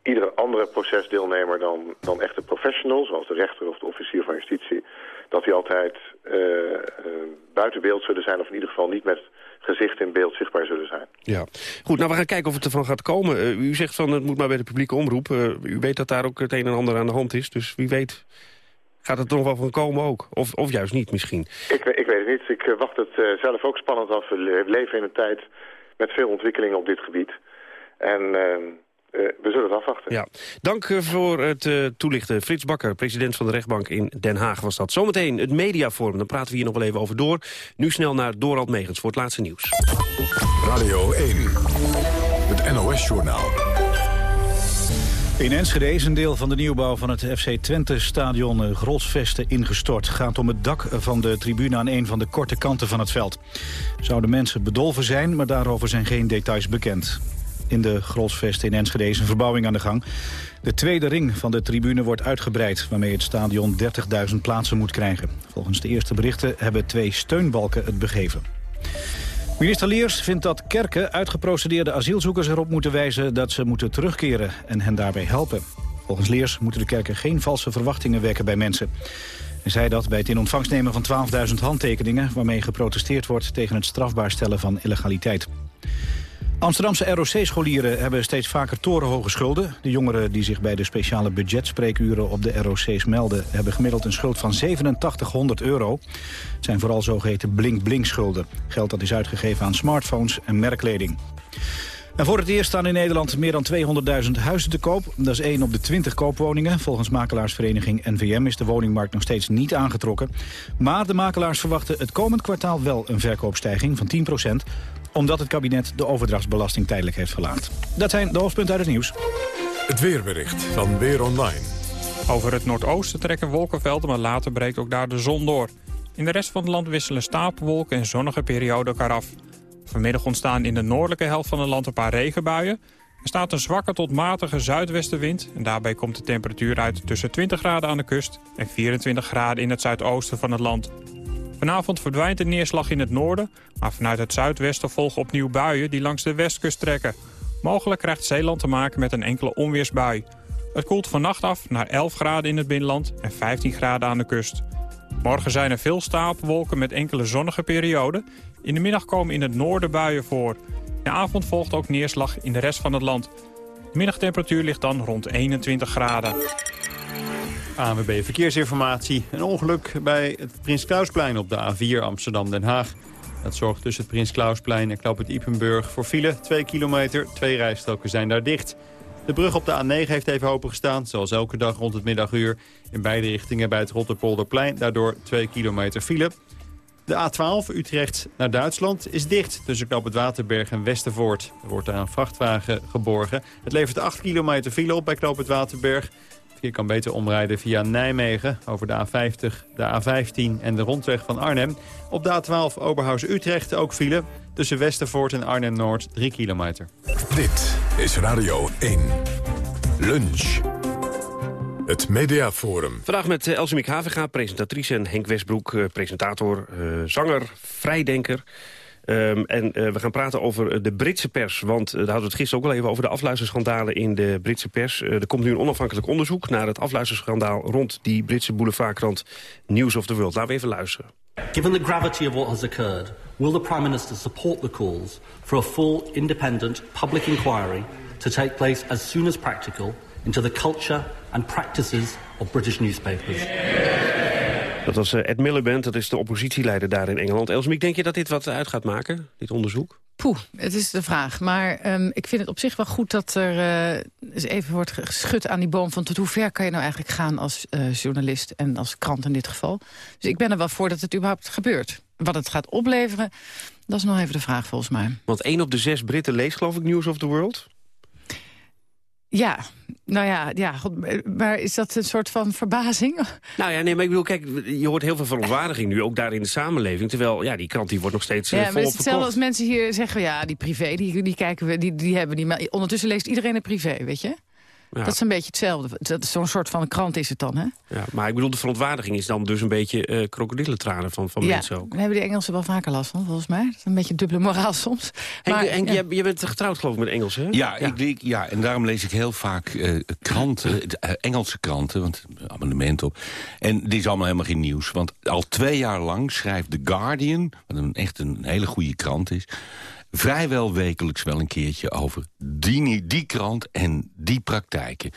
iedere andere procesdeelnemer dan, dan echte professional, zoals de rechter of de officier van justitie, dat die altijd buiten beeld zullen zijn, of in ieder geval niet met gezicht in beeld zichtbaar zullen zijn. Ja, goed. Nou, we gaan kijken of het ervan gaat komen. u zegt van het moet maar bij de publieke omroep. u weet dat daar ook het een en ander aan de hand is, dus wie weet gaat het er nog wel van komen ook. Of, of juist niet misschien. Ik, niet. Ik wacht het zelf ook spannend af. We leven in een tijd met veel ontwikkelingen op dit gebied. En uh, we zullen het afwachten. Ja. Dank eh, voor het uh, toelichten. Frits Bakker, president van de rechtbank in Den Haag was dat. Zometeen het mediaforum, daar praten we hier nog wel even over door. Nu snel naar Dorald Megens voor het laatste nieuws. Radio 1, het NOS-journaal. In Enschede is een deel van de nieuwbouw van het FC Twente-stadion Grolsvesten ingestort. Het gaat om het dak van de tribune aan een van de korte kanten van het veld. Zouden mensen bedolven zijn, maar daarover zijn geen details bekend. In de Grolsvesten in Enschede is een verbouwing aan de gang. De tweede ring van de tribune wordt uitgebreid... waarmee het stadion 30.000 plaatsen moet krijgen. Volgens de eerste berichten hebben twee steunbalken het begeven. Minister Leers vindt dat kerken uitgeprocedeerde asielzoekers erop moeten wijzen dat ze moeten terugkeren en hen daarbij helpen. Volgens Leers moeten de kerken geen valse verwachtingen wekken bij mensen. Hij zei dat bij het in ontvangst nemen van 12.000 handtekeningen... waarmee geprotesteerd wordt tegen het strafbaar stellen van illegaliteit. Amsterdamse ROC-scholieren hebben steeds vaker torenhoge schulden. De jongeren die zich bij de speciale budgetspreekuren op de ROC's melden... hebben gemiddeld een schuld van 8700 euro. Het zijn vooral zogeheten blink-blink-schulden. Geld dat is uitgegeven aan smartphones en merkkleding. En voor het eerst staan in Nederland meer dan 200.000 huizen te koop. Dat is 1 op de 20 koopwoningen. Volgens makelaarsvereniging NVM is de woningmarkt nog steeds niet aangetrokken. Maar de makelaars verwachten het komend kwartaal wel een verkoopstijging van 10 omdat het kabinet de overdrachtsbelasting tijdelijk heeft verlaagd. Dat zijn de hoofdpunten uit het nieuws. Het weerbericht van Weer Online. Over het noordoosten trekken wolkenvelden, maar later breekt ook daar de zon door. In de rest van het land wisselen stapelwolken en zonnige perioden elkaar af. Vanmiddag ontstaan in de noordelijke helft van het land een paar regenbuien. Er staat een zwakke tot matige zuidwestenwind... en daarbij komt de temperatuur uit tussen 20 graden aan de kust... en 24 graden in het zuidoosten van het land. Vanavond verdwijnt de neerslag in het noorden... maar vanuit het zuidwesten volgen opnieuw buien die langs de westkust trekken. Mogelijk krijgt Zeeland te maken met een enkele onweersbui. Het koelt vannacht af naar 11 graden in het binnenland en 15 graden aan de kust. Morgen zijn er veel stapelwolken met enkele zonnige perioden. In de middag komen in het noorden buien voor. In de avond volgt ook neerslag in de rest van het land. De middagtemperatuur ligt dan rond 21 graden. ANWB Verkeersinformatie. Een ongeluk bij het Prins Klausplein op de A4 Amsterdam-Den Haag. Dat zorgt tussen het Prins Klausplein en Knoop het Ipenburg voor file. 2 kilometer, twee rijstroken zijn daar dicht. De brug op de A9 heeft even opengestaan, zoals elke dag rond het middaguur. In beide richtingen bij het Rotterpolderplein, daardoor 2 kilometer file. De A12 Utrecht naar Duitsland is dicht tussen Knoop het Waterberg en Westervoort. Er wordt daar een vrachtwagen geborgen. Het levert 8 kilometer file op bij Knoop het Waterberg. Je kan beter omrijden via Nijmegen over de A50, de A15 en de rondweg van Arnhem. Op de A12 Oberhausen-Utrecht ook file tussen Westervoort en Arnhem-Noord 3 kilometer. Dit is Radio 1. Lunch. Het Mediaforum. Vandaag met uh, Elsemiek Havenga, presentatrice... en Henk Westbroek, uh, presentator, uh, zanger, vrijdenker... Um, en uh, we gaan praten over de Britse pers. Want uh, daar hadden we het gisteren ook al even over de afluisterschandalen in de Britse pers. Er komt nu een onafhankelijk onderzoek naar het afluisterschandaal rond die Britse boulevardkrant News of the World. Laten we even luisteren. Given the gravity of what has occurred, will the Prime Minister support the calls for a full, independent public inquiry to take place as soon as practical into the culture and practices of British newspapers? Dat was Ed Miliband, dat is de oppositieleider daar in Engeland. Elsemiek, denk je dat dit wat uit gaat maken, dit onderzoek? Poeh, het is de vraag. Maar um, ik vind het op zich wel goed dat er uh, eens even wordt geschud aan die boom... van tot hoe ver kan je nou eigenlijk gaan als uh, journalist en als krant in dit geval. Dus ik ben er wel voor dat het überhaupt gebeurt. Wat het gaat opleveren, dat is nog even de vraag volgens mij. Want één op de zes Britten leest geloof ik News of the World? Ja, nou ja, ja God, maar is dat een soort van verbazing? Nou ja, nee, maar ik bedoel, kijk, je hoort heel veel verontwaardiging nu, ook daar in de samenleving. Terwijl, ja, die krant die wordt nog steeds ja, uh, maar het is hetzelfde verkocht. als mensen hier zeggen, ja, die privé, die, die kijken we, die, die hebben die. Maar ondertussen leest iedereen het privé, weet je? Ja. Dat is een beetje hetzelfde. Dat is Zo'n soort van krant is het dan, hè? Ja, maar ik bedoel, de verontwaardiging is dan dus een beetje uh, krokodillentranen van, van ja, mensen ook. daar hebben die Engelsen wel vaker last van, volgens mij. Dat is een beetje dubbele moraal <laughs> soms. Maar, Henk ja. je, je bent getrouwd geloof ik met Engels, hè? Ja, Ik, ik, ja, en daarom lees ik heel vaak uh, kranten, uh, Engelse kranten, want abonnement op. En dit is allemaal helemaal geen nieuws. Want al twee jaar lang schrijft The Guardian, wat een, echt een hele goede krant is vrijwel wekelijks wel een keertje over die, die krant en die praktijken.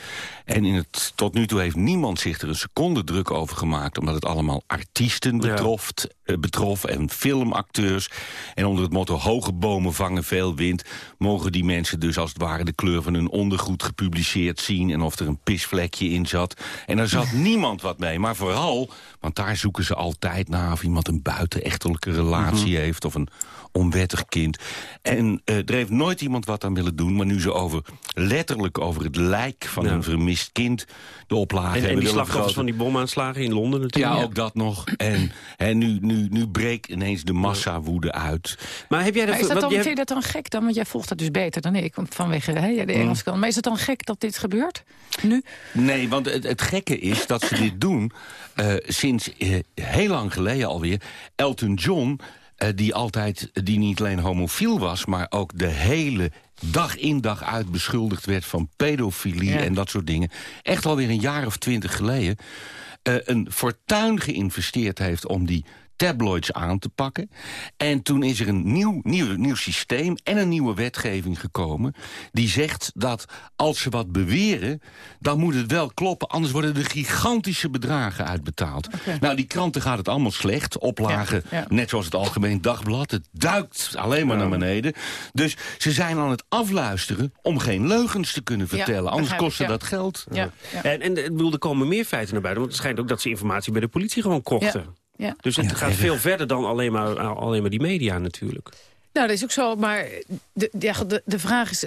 En in het, tot nu toe heeft niemand zich er een seconde druk over gemaakt... omdat het allemaal artiesten betroft, betrof en filmacteurs. En onder het motto hoge bomen vangen veel wind... mogen die mensen dus als het ware de kleur van hun ondergoed gepubliceerd zien... en of er een pisvlekje in zat. En daar zat <laughs> niemand wat mee. Maar vooral, want daar zoeken ze altijd naar... of iemand een buitenechtelijke relatie mm -hmm. heeft of een onwettig kind. En uh, er heeft nooit iemand wat aan willen doen... maar nu ze over, letterlijk over het lijk van ja. een vermist kind... de oplagen En, en die slachtoffers van die bomaanslagen in Londen natuurlijk. Ja, ook dat nog. En, en nu, nu, nu breekt ineens de massawoede uit. Maar, heb jij maar is dat dan, vind je dat dan gek dan? Want jij volgt dat dus beter dan ik, vanwege hè, de Engelse kant. Maar is het dan gek dat dit gebeurt, nu? Nee, want het, het gekke is dat ze dit doen... Uh, sinds uh, heel lang geleden alweer. Elton John uh, die altijd, die niet alleen homofiel was... maar ook de hele dag in dag uit beschuldigd werd van pedofilie ja. en dat soort dingen. Echt alweer een jaar of twintig geleden... Uh, een fortuin geïnvesteerd heeft om die tabloids aan te pakken. En toen is er een nieuw, nieuw, nieuw systeem en een nieuwe wetgeving gekomen... die zegt dat als ze wat beweren, dan moet het wel kloppen... anders worden er gigantische bedragen uitbetaald. Okay. Nou, die kranten gaat het allemaal slecht. Oplagen, ja, ja. net zoals het Algemeen Dagblad. Het duikt alleen maar ja. naar beneden. Dus ze zijn aan het afluisteren om geen leugens te kunnen vertellen. anders kostte dat geld. En, en er komen meer feiten naar buiten. Want het schijnt ook dat ze informatie bij de politie gewoon kochten. Ja. Dus het ja, gaat veel verder dan alleen maar, alleen maar die media natuurlijk. Nou, dat is ook zo, maar de, de, de vraag is...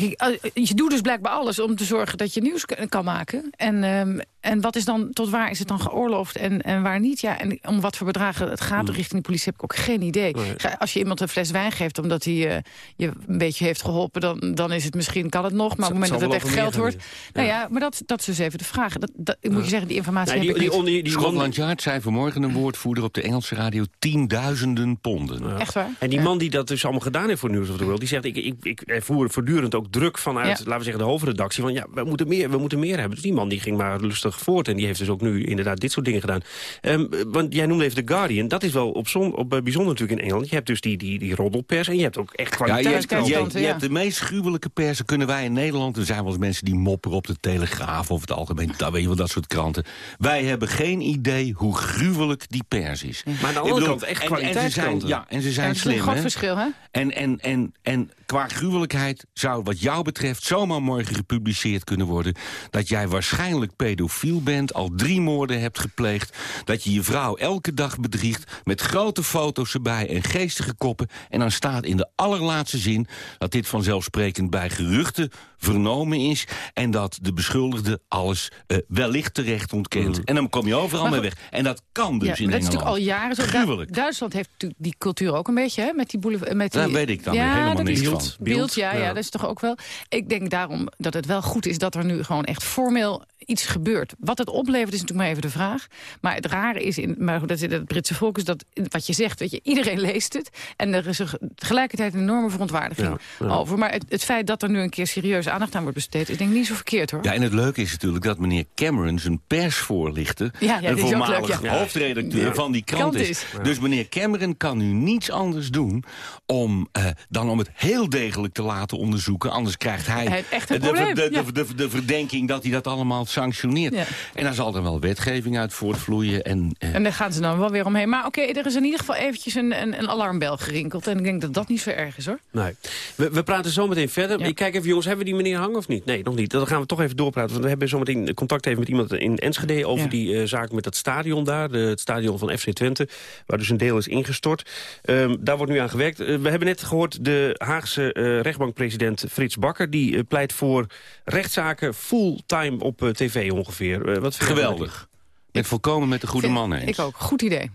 Kijk, je doet dus blijkbaar alles om te zorgen dat je nieuws kan maken. En, ehm, en wat is dan, tot waar is het dan geoorloofd en, en waar niet? Ja, en om wat voor bedragen het gaat richting de politie heb ik ook geen idee. Als je iemand een fles wijn geeft omdat hij eh, je een beetje heeft geholpen... Dan, dan is het misschien, kan het nog, maar op het moment dat het echt geld wordt... Nou ja, maar dat, dat is dus even de vraag. Dat, dat, ik moet je zeggen, die informatie Nee, heb die- ik niet. die- die- Scotland Yard zei vanmorgen een woordvoerder op de Engelse radio... tienduizenden ponden. Echt waar? En die man die dat dus allemaal gedaan heeft voor News of the World... die zegt, ik, ik, ik ervoer voortdurend ook druk vanuit, Ja. laten we zeggen, de hoofdredactie... van ja, we moeten, meer, we moeten meer hebben. Dus die man die ging maar lustig voort. En die heeft dus ook nu inderdaad dit soort dingen gedaan. Ehm, want jij noemde even The Guardian. Dat is wel op, zon, op eh, bijzonder natuurlijk in Engeland. Je hebt dus die, die, die roddelpers en je hebt ook echt Ja, je, hebt, kwaliteitskranten. je, je hebt de meest gruwelijke pers. Dat kunnen wij in Nederland. Er zijn wel eens mensen die mopperen op de Telegraaf of het algemeen. Dat, weet je wel, dat soort kranten. Wij hebben geen idee hoe gruwelijk die pers is. Maar aan de andere bedoel, kant echt en- en ze zijn- kwaliteitskranten. Ja, en ze Ja, zijn dat is een slim. groot hè? verschil, hè? En, en, en, en qua gruwelijkheid zou wat jou betreft zomaar morgen gepubliceerd kunnen worden... dat jij waarschijnlijk pedofiel bent, al drie moorden hebt gepleegd... dat je je vrouw elke dag bedriegt met grote foto's erbij en geestige koppen... en dan staat in de allerlaatste zin dat dit vanzelfsprekend bij geruchten vernomen is... en dat de beschuldigde alles eh, wellicht terecht ontkent. En dan kom je overal Maar mee weg. En dat kan dus Ja, in dat is natuurlijk al jaren zo. Gruwelijk. Duitsland heeft die cultuur ook een beetje, hè? Met die boulevard. Met die... Daar weet ik dan ja, helemaal dat Beeld, Beeld, ja, ja, ja. dat is toch ook wel. Ik denk daarom dat het wel goed is dat er nu gewoon echt formeel iets gebeurt. Wat het oplevert is natuurlijk maar even de vraag. Maar het rare is, in, maar dat is het Britse volk, is dat wat je zegt, weet je, iedereen <laughs> leest het. En er is er tegelijkertijd een enorme verontwaardiging Ja, ja. over. Maar het, het feit dat er nu een keer serieus aandacht aan wordt besteed, is denk ik niet zo verkeerd hoor. Ja, en het leuke is natuurlijk dat meneer Cameron zijn persvoorlichter... Ja, ja, een voormalig leuk, hoofdredacteur van die krant, is. Dus meneer Cameron kan nu niets anders doen... Om, eh, dan om het heel degelijk te laten onderzoeken. Anders krijgt hij, echt een de, de, probleem, de, ja. de, de, de verdenking dat hij dat allemaal sanctioneert. Ja. En daar zal dan wel wetgeving uit voortvloeien. En, eh, En daar gaan ze dan wel weer omheen. Maar oké, er is in ieder geval eventjes een, een, een alarmbel gerinkeld. En ik denk dat dat niet zo erg is, hoor. Nee. We, we praten zo meteen verder. Ik kijk even, jongens, hebben we die meneer hangen of niet? Nee, nog niet. Dan gaan we toch even doorpraten. Want we hebben zo meteen contact even met iemand in Enschede... over Ja. die eh, zaak met dat stadion daar. De, het stadion van FC Twente, waar dus een deel is ingestort. Ehm, daar wordt nu aan gewerkt. Eh, we hebben net gehoord de Haagse eh, rechtbankpresident Frits Bakker... die eh, pleit voor rechtszaken fulltime op eh, tv ongeveer. Wat geweldig. Met volkomen met de goede man eens. Ik ook. Goed idee.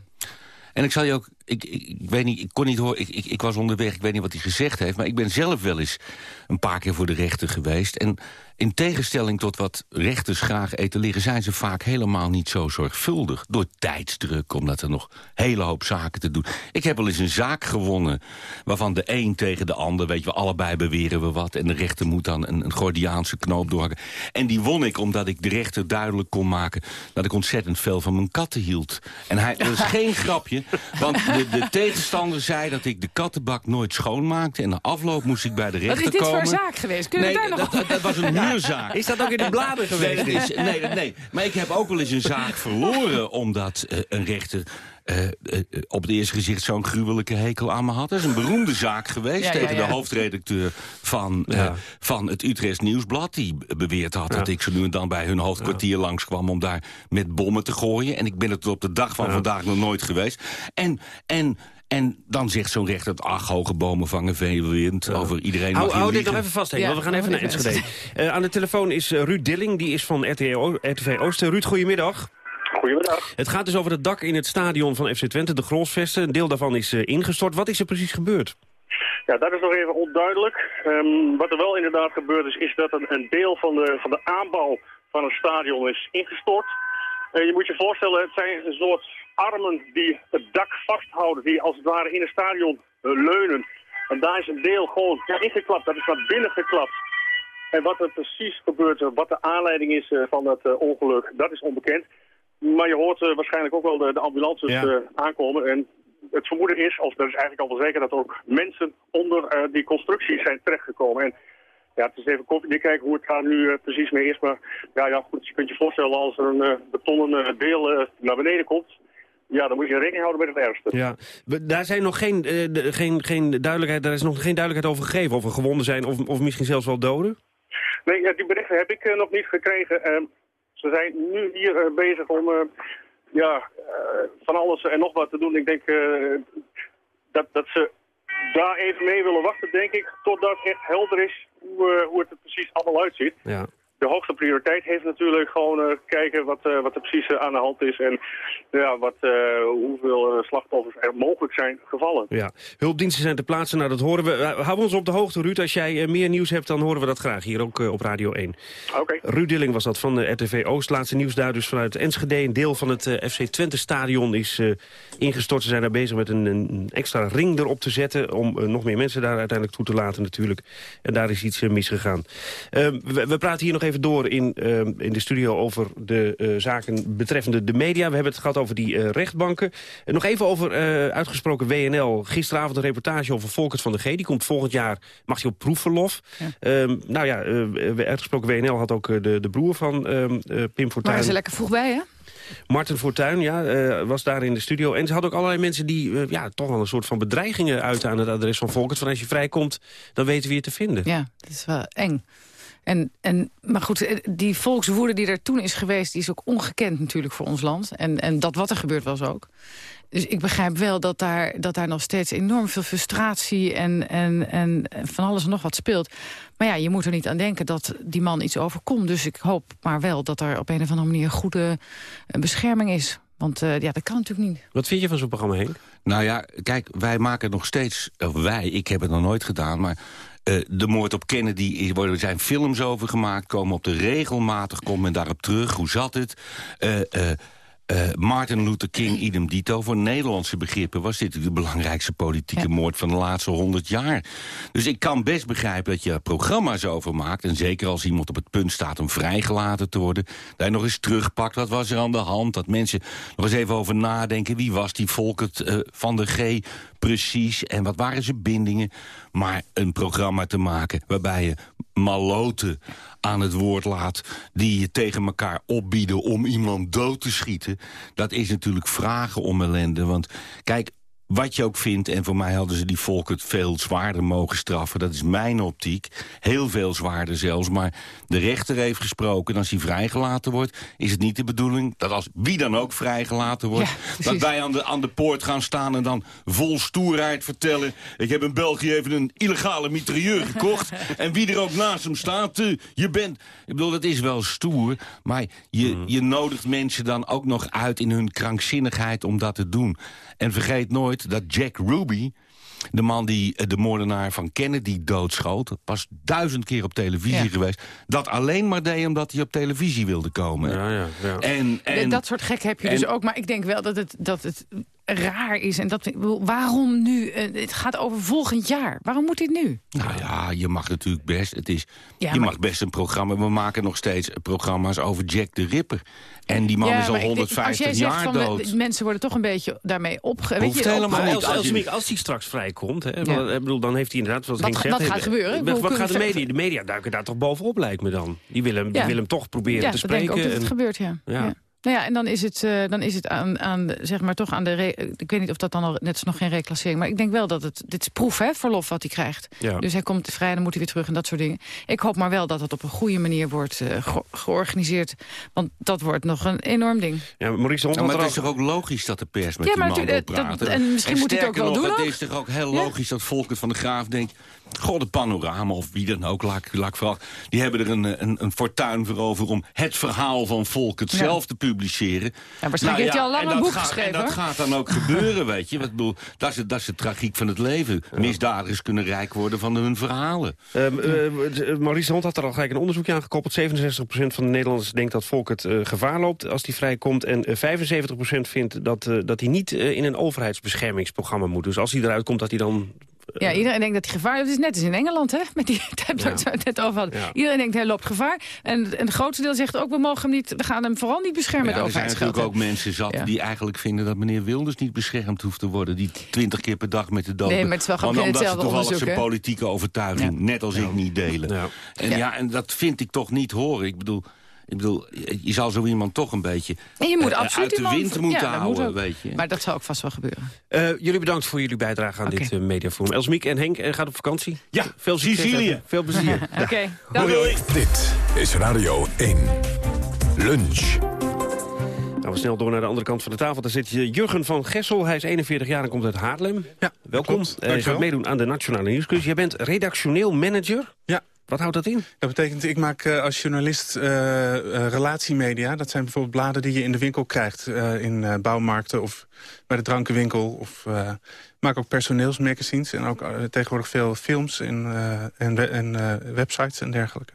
En ik zal je ook, ik, ik, ik weet niet, ik kon niet horen, ik, ik, ik was onderweg, ik weet niet wat hij gezegd heeft, maar ik ben zelf wel eens een paar keer voor de rechter geweest. En in tegenstelling tot wat rechters graag etaleren, zijn ze vaak helemaal niet zo zorgvuldig. Door tijdsdruk, omdat er nog hele hoop zaken te doen. Ik heb wel eens een zaak gewonnen, waarvan de een tegen de ander, weet je, we allebei beweren we wat. En de rechter moet dan een, een Gordiaanse knoop doorhakken. En die won ik omdat ik de rechter duidelijk kon maken dat ik ontzettend veel van mijn katten hield. En hij, dat is <laughs> geen grapje, want de, de tegenstander zei dat ik de kattenbak nooit schoonmaakte. En na afloop moest ik bij de Wat rechter is dit komen. voor zaak geweest? Kunnen we Nee, daar nog... dat, dat was een <laughs> huurzaak. Is dat ook in de bladen geweest? Nee, is, nee, nee, maar ik heb ook wel eens een zaak verloren... omdat eh, een rechter eh, eh, op het eerste gezicht zo'n gruwelijke hekel aan me had. Dat is een beroemde zaak geweest Ja, tegen ja. de hoofdredacteur van, Ja. van het Utrechts Nieuwsblad. Die beweerd had dat ik zo nu en dan bij hun hoofdkwartier langskwam... om daar met bommen te gooien. En ik ben er tot op de dag van vandaag nog nooit geweest. En... en en dan zegt zo'n rechter, ach, hoge bomen vangen veel wind. Over iedereen Hou, hou dit nog even vast, Ja, want we gaan even naar Enschede. Eh, aan de telefoon is eh, Ruud Dilling, die is van RTO, RTV Oosten. Ruud, goedemiddag. Goedemiddag. Het gaat dus over het dak in het stadion van FC Twente, de Grolsvesten. Een deel daarvan is eh, ingestort. Wat is er precies gebeurd? Ja, dat is nog even onduidelijk. Ehm, wat er wel inderdaad gebeurd is, is dat een, een deel van de, van de aanbouw van het stadion is ingestort. Je moet je voorstellen, het zijn een soort armen die het dak vasthouden, die als het ware in het stadion eh, leunen. En daar is een deel gewoon ingeklapt, dat is naar binnen geklapt. En wat er precies gebeurt, eh, wat de aanleiding is eh, van dat ongeluk, dat is onbekend. Maar je hoort waarschijnlijk ook wel de, de ambulances Ja. aankomen. En het vermoeden is, of dat is eigenlijk al wel zeker, dat er ook mensen onder die constructie zijn terechtgekomen. En ja, het is even koffiedik kijken hoe het daar nu precies mee is. Maar ja, ja, goed, je kunt je voorstellen als er een betonnen deel naar beneden komt. Ja, dan moet je rekening houden met het ergste. Ja, daar, zijn nog geen, eh, geen, geen duidelijkheid, daar is nog geen duidelijkheid over gegeven. Of er gewonden zijn of, of misschien zelfs wel doden. Nee, ja, die berichten heb ik eh, nog niet gekregen. Ehm, ze zijn nu hier eh, bezig om ja, van alles en nog wat te doen. Ik denk dat, dat ze daar even mee willen wachten, denk ik, totdat echt helder is hoe, hoe het er precies allemaal uitziet. Ja. De hoogste prioriteit heeft natuurlijk gewoon uh, kijken wat, uh, wat er precies uh, aan de hand is en ja, wat, hoeveel slachtoffers er mogelijk zijn gevallen. Ja, hulpdiensten zijn te plaatsen, nou dat horen we. hou ons op de hoogte, Ruud. Als jij meer nieuws hebt, dan horen we dat graag hier ook op Radio 1. Oké. Okay. Ruud Dilling was dat van de RTV Oost. Laatste nieuws daar dus vanuit Enschede. Een deel van het FC Twente stadion is ingestort. Ze zijn daar bezig met een, een, extra ring erop te zetten... om nog meer mensen daar uiteindelijk toe te laten natuurlijk. En daar is iets misgegaan. We, we praten hier nog even even door in, uh, in de studio over de uh, zaken betreffende de media. We hebben het gehad over die uh, rechtbanken. nog even over uitgesproken WNL. Gisteravond een reportage over Volkert van de G. Die komt volgend jaar, mag hij op proefverlof. Ja. Ehm, nou ja, uitgesproken WNL had ook de, de broer van ehm, Pim Fortuyn. Maar is er lekker vroeg bij, hè? Martin Fortuyn ja, uh, was daar in de studio. En ze had ook allerlei mensen die uh, ja, toch wel een soort van bedreigingen uiten aan het adres van Volkert. Van als je vrijkomt, dan weten we je te vinden. Ja, dat is wel eng. En, en, maar goed, eh, die volkswoede die er toen is geweest... die is ook ongekend natuurlijk voor ons land. En, en dat wat er gebeurd was ook. Dus ik begrijp wel dat daar, dat daar nog steeds enorm veel frustratie... En, en, en van alles en nog wat speelt. Maar ja, je moet er niet aan denken dat die man iets overkomt. Dus ik hoop maar wel dat er op een of andere manier... goede eh, bescherming is. Want uh, ja, dat kan natuurlijk niet. Wat vind je van zo'n programma, Henk? Nou ja, kijk, wij maken nog steeds... Of wij, ik heb het nog nooit gedaan, maar uh, de moord op Kennedy, er zijn films over gemaakt... komen op de regelmatig, komt men daarop terug. Hoe zat het? Uh, uh, uh, Martin Luther King, idem dito. Voor Nederlandse begrippen was dit de belangrijkste politieke ja. moord van de laatste honderd jaar. Dus ik kan best begrijpen dat je programma's over maakt. En zeker als iemand op het punt staat om vrijgelaten te worden. Dat je nog eens terugpakt, wat was er aan de hand? Dat mensen nog eens even over nadenken. Wie was die Volkert uh, van de G precies? En wat waren zijn bindingen? Maar een programma te maken waarbij je maloten aan het woord laat... die je tegen elkaar opbieden om iemand dood te schieten... dat is natuurlijk vragen om ellende. Want kijk, wat je ook vindt, en voor mij hadden ze die het veel zwaarder mogen straffen. Dat is mijn optiek. Heel veel zwaarder zelfs. Maar de rechter heeft gesproken. En als hij vrijgelaten wordt, is het niet de bedoeling... dat als wie dan ook vrijgelaten wordt... dat wij aan de, aan de poort gaan staan en dan vol stoerheid vertellen... ik heb in België even een illegale mitrailleur gekocht... <laughs> en wie er ook naast hem staat, uh, je bent... Ik bedoel, dat is wel stoer, maar je, mm. je nodigt mensen dan ook nog uit... in hun krankzinnigheid om dat te doen. En vergeet nooit dat Jack Ruby... De man die eh, de moordenaar van Kennedy doodschoot... pas duizend keer op televisie geweest. Dat alleen maar deed omdat hij op televisie wilde komen. Ja, ja, ja. En, en, dat soort gek heb je dus ook. Maar ik denk wel dat het, dat het raar is. En dat, waarom nu? Eh, het gaat over volgend jaar. Waarom moet dit nu? Nou ja, je mag natuurlijk best. Het is, je mag best een programma. We maken nog steeds programma's over Jack de Ripper. En die man ja, is al 150 jaar dood. mensen worden toch een beetje daarmee opge... Weet je, helemaal niet. Als, als hij straks vrijkomt, hè, ja. ik bedoel, dan heeft hij inderdaad... Wat, wat, gezegd, wat gaat gebeuren? Wat, wat gaat de media? De media duiken daar toch bovenop, lijkt me dan. Die willen, ja. die willen hem toch proberen te spreken. Ja, ik denk ook dat het gebeurt, ja. Nou ja, en dan is het, uh, dan is het aan, aan, zeg maar toch aan de... ik weet niet of dat dan al... net is nog geen reclassering... maar ik denk wel dat het... dit is proef, hè, verlof wat hij krijgt. Ja. Dus hij komt vrij, dan moet hij weer terug en dat soort dingen. Ik hoop maar wel dat het op een goede manier wordt uh, ge georganiseerd. Want dat wordt nog een enorm ding. Ja, Maurice ja, maar het is toch ook logisch dat de pers met ja, die maar man wil praten? en misschien moet hij het ook wel nog, doen, Het is toch ook heel logisch dat Volkert van de Graaf denkt... God, de panorama of wie dan ook, laat, laat vooral, die hebben er een, een, een fortuin voor over om het verhaal van Volkert zelf te publiceren. Ja, waarschijnlijk nou, heeft hij al lang een boek gaat, geschreven. En dat gaat dan ook <laughs> gebeuren, weet je. Wat bedoel, dat, is, dat is de tragiek van het leven. Misdadigers kunnen rijk worden van hun verhalen. Um, uh, Maurice Hond had er al gelijk een onderzoekje aan gekoppeld. 67% van de Nederlanders denkt dat Volkert uh, gevaar loopt als hij vrijkomt. En uh, 75% vindt dat, uh, dat hij niet in een overheidsbeschermingsprogramma moet. Dus als hij eruit komt, dat hij dan ja, iedereen denkt dat hij gevaar loopt. Het is net als in Engeland, hè? Met die <laughs> tab ja. waar het net over hadden. Ja. Iedereen denkt hij loopt gevaar. En, en het grootste deel zegt ook, we mogen hem niet, we gaan hem vooral niet beschermen met overheidsgeld. Er zijn natuurlijk ook mensen zat die eigenlijk vinden dat meneer Wilders niet beschermd hoeft te worden. Die twintig keer per dag met de dood. Nee, maar het is wel gewoon omdat ze toevallig zijn politieke overtuiging, net als ik, niet delen. En ja, en dat vind ik toch niet horen. Ik bedoel... Ik bedoel, je zal zo iemand toch een beetje en je moet uh, absoluut uit de wind iemand, moeten ja, houden, moet weet je. Maar dat zal ook vast wel gebeuren. Uh, jullie bedankt voor jullie bijdrage aan okay. dit uh, mediaforum. Elsmiek en Henk uh, gaat op vakantie. Ja, veel Sicilië. Veel plezier. <laughs> Oké, okay, hoi, hoi. Dit is Radio 1. Lunch. Gaan we snel door naar de andere kant van de tafel. Daar zit Jurgen van Gessel. Hij is 41 jaar en komt uit Haarlem. Ja, Welkom. Hij gaat meedoen aan de Nationale Nieuwsquiz. Jij bent redactioneel manager. Ja. Wat houdt dat in? Dat betekent, ik maak uh, als journalist uh, uh, relatiemedia. Dat zijn bijvoorbeeld bladen die je in de winkel krijgt. in bouwmarkten of bij de drankenwinkel. Of maak ook personeelsmagazines. En ook tegenwoordig veel films en, en, en websites en dergelijke.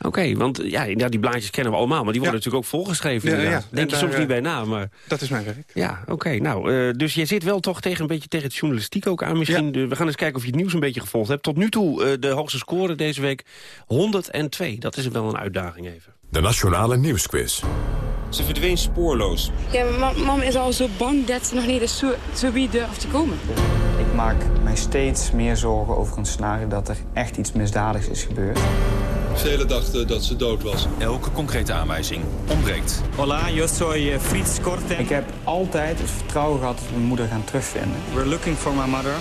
Oké, want ja, ja, die blaadjes kennen we allemaal. Maar die worden natuurlijk ook volgeschreven. Ja, ja. Denk je soms niet bij na. Maar... Dat is mijn werk. Ja, oké. nou, dus je zit wel toch tegen een beetje tegen het journalistiek ook aan. Misschien, we gaan eens kijken of je het nieuws een beetje gevolgd hebt. Tot nu toe de hoogste score deze week 102. Dat is wel een uitdaging even. De Nationale Nieuwsquiz. Ze verdween spoorloos. Ja, mama is al zo bang dat ze nog niet eens zo, zo wie durft te komen. Ik maak mij steeds meer zorgen over een scenario dat er echt iets misdadigs is gebeurd. Velen dachten dat ze dood was. Elke concrete aanwijzing ontbreekt. Hola, yo soy eh, Frits Korten. Ik heb altijd het vertrouwen gehad dat we mijn moeder gaan terugvinden. We're looking for my mother.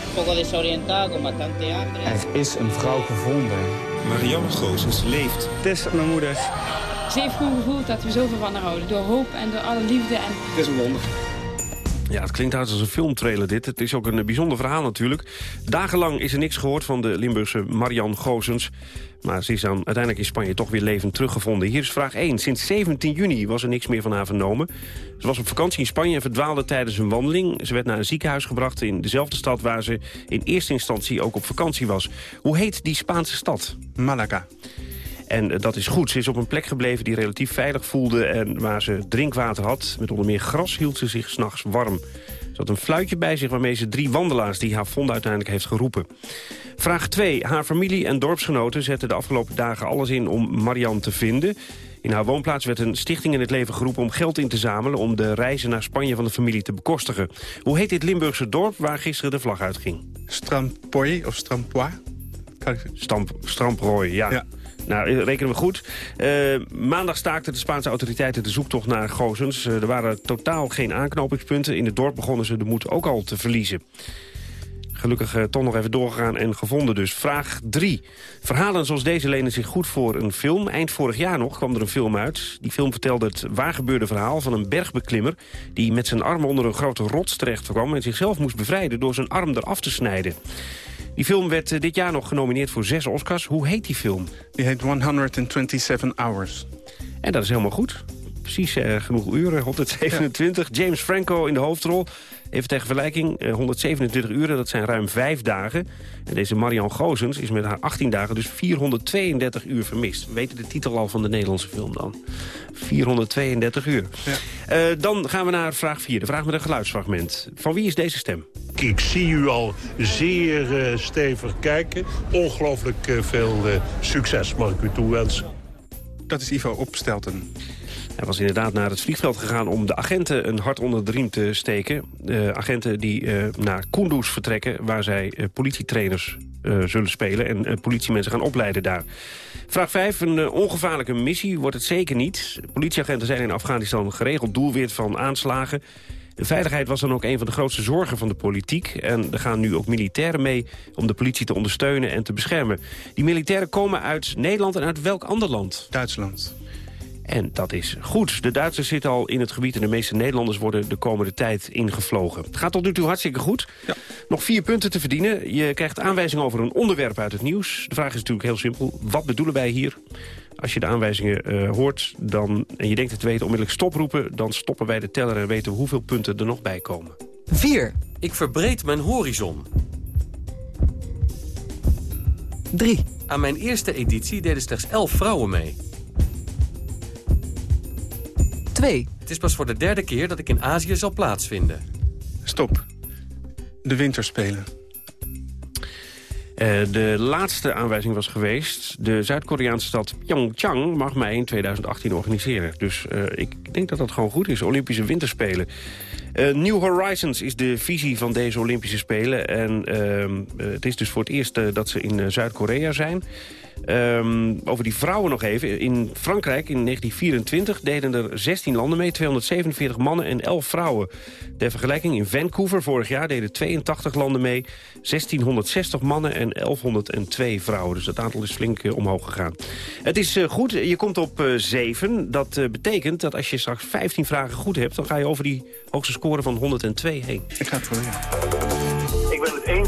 Er is een vrouw gevonden. Marianne Goosens leeft. Het is mijn moeder. Ze heeft gewoon gevoeld dat we zoveel van haar houden. Door hoop en door alle liefde. En... Het is een wonder. Ja, het klinkt uit als een filmtrailer dit. Het is ook een bijzonder verhaal natuurlijk. Dagenlang is er niks gehoord van de Limburgse Marianne Gozens. Maar ze is dan uiteindelijk in Spanje toch weer levend teruggevonden. Hier is vraag 1. Sinds 17 juni was er niks meer van haar vernomen. Ze was op vakantie in Spanje en verdwaalde tijdens een wandeling. Ze werd naar een ziekenhuis gebracht in dezelfde stad... waar ze in eerste instantie ook op vakantie was. Hoe heet die Spaanse stad? Malaga. En eh, dat is goed. Ze is op een plek gebleven die relatief veilig voelde... en waar ze drinkwater had. Met onder meer gras hield ze zich s'nachts warm. Ze had een fluitje bij zich waarmee ze drie wandelaars... die haar vonden uiteindelijk heeft geroepen. Vraag 2. Haar familie en dorpsgenoten zetten de afgelopen dagen alles in om Marianne te vinden. In haar woonplaats werd een stichting in het leven geroepen om geld in te zamelen... om de reizen naar Spanje van de familie te bekostigen. Hoe heet dit Limburgse dorp waar gisteren de vlag uitging? Strampoy of Strampois? Stamp, Stramprooi, ja. ja. Nou, rekenen we goed. Uh, maandag staakten de Spaanse autoriteiten de zoektocht naar Gozens. Uh, er waren totaal geen aanknopingspunten. In het dorp begonnen ze de moed ook al te verliezen. Gelukkig toch nog even doorgegaan en gevonden dus. Vraag 3. Verhalen zoals deze lenen zich goed voor een film. Eind vorig jaar nog kwam er een film uit. Die film vertelde het waargebeurde verhaal van een bergbeklimmer... die met zijn arm onder een grote rots terecht kwam... en zichzelf moest bevrijden door zijn arm eraf te snijden. Die film werd eh, dit jaar nog genomineerd voor zes Oscars. Hoe heet die film? Die heet 127 Hours. En dat is helemaal goed. Precies uh, genoeg uren, 127. James Franco in de hoofdrol. Even tegen vergelijking, 127 uren, dat zijn ruim vijf dagen. En deze Marianne Gozens is met haar 18 dagen dus 432 uur vermist. We weten de titel al van de Nederlandse film dan. 432 uur. Ja. Uh, dan gaan we naar vraag 4, de vraag met een geluidsfragment. Van wie is deze stem? Ik zie u al zeer uh, stevig kijken. Ongelooflijk uh, veel succes mag ik u toewensen. Dat is Ivo Opstelten. Hij was inderdaad naar het vliegveld gegaan om de agenten een hart onder de riem te steken. Agenten die uh, naar Kunduz vertrekken, waar zij uh, politietrainers zullen spelen... en politiemensen gaan opleiden daar. Vraag 5. Een ongevaarlijke missie wordt het zeker niet. Politieagenten zijn in Afghanistan geregeld doelwit van aanslagen. De veiligheid was dan ook een van de grootste zorgen van de politiek. En er gaan nu ook militairen mee om de politie te ondersteunen en te beschermen. Die militairen komen uit Nederland en uit welk ander land? Duitsland. En dat is goed. De Duitsers zitten al in het gebied en de meeste Nederlanders worden de komende tijd ingevlogen. Het gaat tot nu toe hartstikke goed. Ja. Nog vier punten te verdienen. Je krijgt aanwijzingen over een onderwerp uit het nieuws. De vraag is natuurlijk heel simpel. Wat bedoelen wij hier? Als je de aanwijzingen uh, hoort dan, en je denkt het te weten onmiddellijk stoproepen... dan stoppen wij de teller en weten we hoeveel punten er nog bij komen. 4. Ik verbreed mijn horizon. 3. Aan mijn eerste editie deden slechts 11 vrouwen mee. 2. Het is pas voor de derde keer dat ik in Azië zal plaatsvinden. Stop. De winterspelen. Uh, de laatste aanwijzing was geweest... de Zuid-Koreaanse stad Pyeongchang mag mij in 2018 organiseren. Dus uh, ik denk dat dat gewoon goed is. Olympische Winterspelen. Uh, New Horizons is de visie van deze Olympische Spelen. En ehm, het is dus voor het eerst dat ze in Zuid-Korea zijn. Um, over die vrouwen nog even. In Frankrijk in 1924 deden er 16 landen mee. 247 mannen en 11 vrouwen. Ter vergelijking in Vancouver vorig jaar deden 82 landen mee. 1660 mannen en 1102 vrouwen. Dus dat aantal is flink uh, omhoog gegaan. Het is uh, goed. Je komt op uh, 7. Dat betekent dat als je straks 15 vragen goed hebt... dan ga je over die hoogste score van 102 heen. Ik ga het proberen.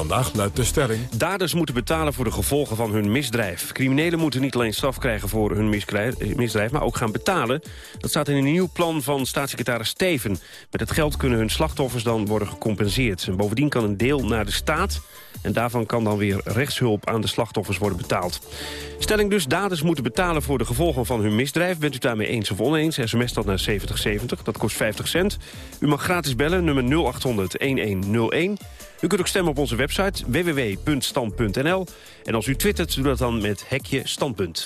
Vandaag luidt de stelling... Daders moeten betalen voor de gevolgen van hun misdrijf. Criminelen moeten niet alleen straf krijgen voor hun misdrijf... maar ook gaan betalen. Dat staat in een nieuw plan van staatssecretaris Steven. Met het geld kunnen hun slachtoffers dan worden gecompenseerd. En bovendien kan een deel naar de staat... en daarvan kan dan weer rechtshulp aan de slachtoffers worden betaald. Stelling dus, daders moeten betalen voor de gevolgen van hun misdrijf. Bent u daarmee eens of oneens? SMS dat naar 7070, dat kost 50 cent. U mag gratis bellen, nummer 0800-1101... U kunt ook stemmen op onze website www.stand.nl. En als u twittert, doe dat dan met hekje standpunt.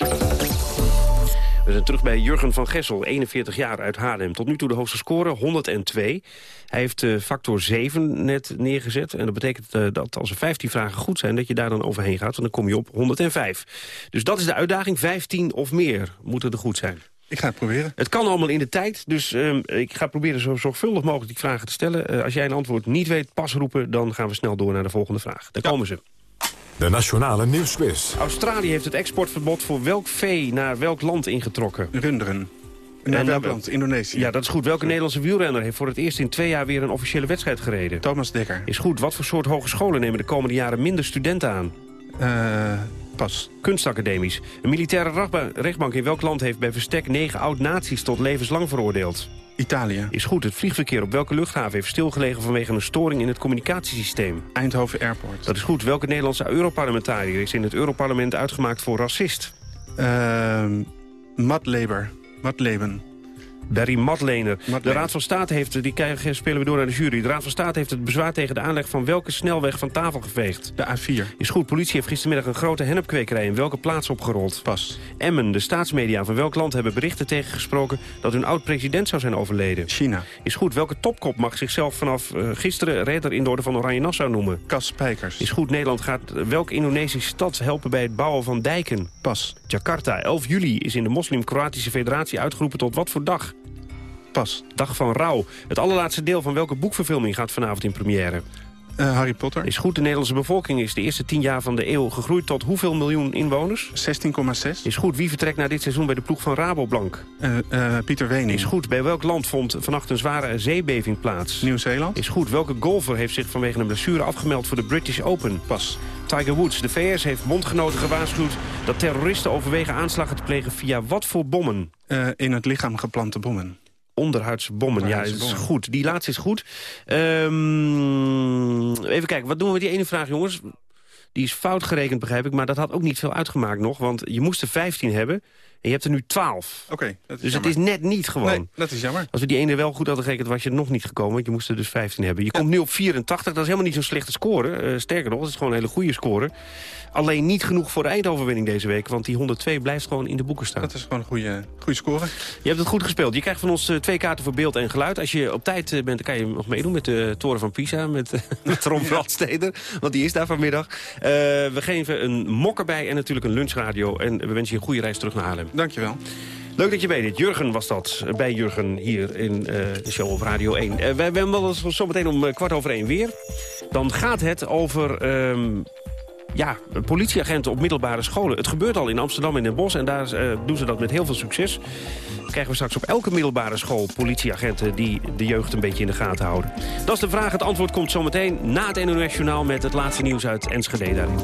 We zijn terug bij Jurgen van Gessel, 41 jaar uit Haarlem. Tot nu toe de hoogste score, 102. Hij heeft uh, factor 7 net neergezet. En dat betekent uh, dat als er 15 vragen goed zijn... dat je daar dan overheen gaat, want dan kom je op 105. Dus dat is de uitdaging. 15 of meer moeten er goed zijn. Ik ga het proberen. Het kan allemaal in de tijd, dus uh, ik ga proberen zo zorgvuldig mogelijk die vragen te stellen. Uh, als jij een antwoord niet weet, pas roepen, dan gaan we snel door naar de volgende vraag. Daar ja. komen ze. De Nationale Nieuwsquiz. Australië heeft het exportverbod voor welk vee naar welk land ingetrokken? Runderen. Naar welk land? Indonesië. Ja, dat is goed. Welke Nederlandse wielrenner heeft voor het eerst in twee jaar weer een officiële wedstrijd gereden? Thomas Dekker. Is goed. Wat voor soort hogescholen nemen de komende jaren minder studenten aan? Uh, pas. Kunstacademies. Een militaire rechtbank in welk land heeft bij verstek negen oud-nazi's tot levenslang veroordeeld? Italië. Is goed. Het vliegverkeer op welke luchthaven heeft stilgelegen vanwege een storing in het communicatiesysteem? Eindhoven Airport. Dat is goed. Welke Nederlandse Europarlementariër is in het Europarlement uitgemaakt voor racist? Uh, Matt Leber. Matt Leben. Barry Madlener. De Raad van State heeft, die spelen we door naar de jury. De Raad van State heeft het bezwaar tegen de aanleg van welke snelweg van tafel geveegd? De A4. Is goed. Politie heeft gistermiddag een grote hennepkwekerij in welke plaats opgerold? Pas. Emmen, de staatsmedia van welk land hebben berichten tegengesproken dat hun oud-president zou zijn overleden? China. Is goed. Welke topkop mag zichzelf vanaf uh, gisteren redder in de orde van Oranje Nassau noemen? Cas Spijkers. Is goed. Nederland gaat welke Indonesische stad helpen bij het bouwen van dijken? Pas. Jakarta. 11 juli is in de Moslim-Kroatische Federatie uitgeroepen tot wat voor dag? Pas. Dag van Rouw. Het allerlaatste deel van welke boekverfilming gaat vanavond in première? Uh, Harry Potter. Is goed. De Nederlandse bevolking is de eerste tien jaar van de eeuw gegroeid tot hoeveel miljoen inwoners? 16,6. Is goed. Wie vertrekt na dit seizoen bij de ploeg van Rabobank? Uh, uh, Pieter Wening. Is goed. Bij welk land vond vannacht een zware zeebeving plaats? Nieuw-Zeeland. Is goed. Welke golfer heeft zich vanwege een blessure afgemeld voor de British Open? Pas. Tiger Woods. De VS heeft bondgenoten gewaarschuwd dat terroristen overwegen aanslagen te plegen via wat voor bommen? in het lichaam geplante bommen onderhuidse bommen. Ja, is goed. Die laatste is goed. Um, even kijken, wat doen we met die ene vraag, jongens? Die is fout gerekend, begrijp ik. Maar dat had ook niet veel uitgemaakt nog. Want je moest er 15 hebben. En je hebt er nu 12. Oké, okay, Dus jammer. het is net niet gewoon. Nee, dat is jammer. Als we die ene wel goed hadden gerekend, was je nog niet gekomen. Want je moest er dus 15 hebben. Je ja. komt nu op 84. Dat is helemaal niet zo'n slechte score. Uh, sterker nog, dat is gewoon een hele goede score. Alleen niet genoeg voor de eindoverwinning deze week. Want die 102 blijft gewoon in de boeken staan. Dat is gewoon een goede, goede score. Je hebt het goed gespeeld. Je krijgt van ons uh, twee kaarten voor beeld en geluid. Als je op tijd uh, bent, dan kan je nog meedoen met de Toren van Pisa. Met, <laughs> met Ron Brandsteder. Want die is daar vanmiddag. we geven een mok erbij en natuurlijk een lunchradio. En we wensen je een goede reis terug naar Haarlem. Dankjewel. Leuk dat je bij dit. Jurgen was dat, bij Jurgen hier in uh, de show op Radio 1. Uh, wij, wij hebben zo meteen om kwart over één weer. Dan gaat het over... Um, ja, politieagenten op middelbare scholen. Het gebeurt al in Amsterdam en Den Bosch en daar uh, doen ze dat met heel veel succes. Dan krijgen we straks op elke middelbare school politieagenten die de jeugd een beetje in de gaten houden. Dat is de vraag. Het antwoord komt zometeen na het NOS Journaal met het laatste nieuws uit Enschede daarin.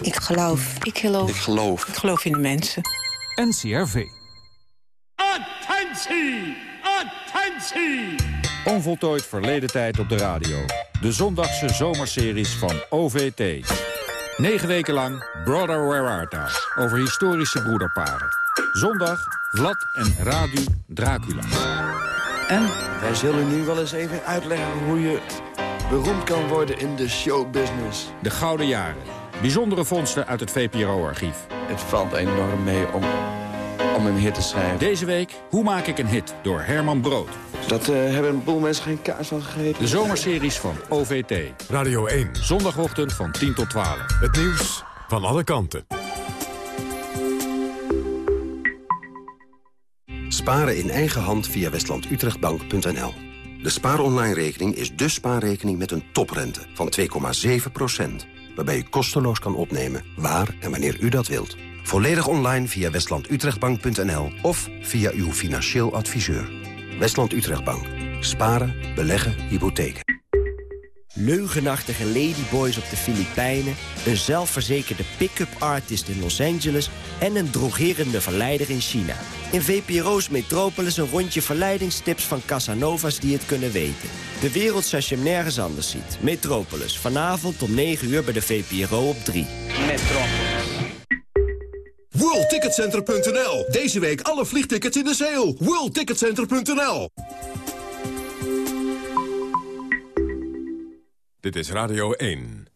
Ik geloof. Ik geloof. Ik geloof. Ik geloof in de mensen. NCRV. Attentie! Attentie! Onvoltooid verleden tijd op de radio. De zondagse zomerseries van OVT. Negen weken lang Brother Where Art Thou? Over historische broederparen. Zondag Vlad en Radu Dracula. En wij zullen nu wel eens even uitleggen hoe je beroemd kan worden in de showbusiness. De Gouden Jaren. Bijzondere vondsten uit het VPRO-archief. Het valt enorm mee om, om een hit te schrijven. Deze week Hoe maak ik een hit door Herman Brood. Dat uh, hebben een boel mensen geen kaas van gegeten. De zomerseries van OVT. Radio 1. Zondagochtend van 10 tot 12. Het nieuws van alle kanten. Sparen in eigen hand via westlandutrechtbank.nl. De spaaronline-rekening is de spaarrekening met een toprente van 2,7%. Waarbij u kosteloos kan opnemen waar en wanneer u dat wilt. Volledig online via westlandutrechtbank.nl of via uw financieel adviseur. Westland Utrechtbank. Sparen, beleggen, hypotheken. Leugenachtige ladyboys op de Filipijnen... een zelfverzekerde pick-up artist in Los Angeles... en een drogerende verleider in China. In VPRO's Metropolis een rondje verleidingstips van Casanovas die het kunnen weten. De wereld zoals je hem nergens anders ziet. Metropolis, vanavond om 9 uur bij de VPRO op 3. Metropolis. WorldTicketCenter.nl. Deze week alle vliegtickets in de sale. WorldTicketCenter.nl. Dit is Radio 1.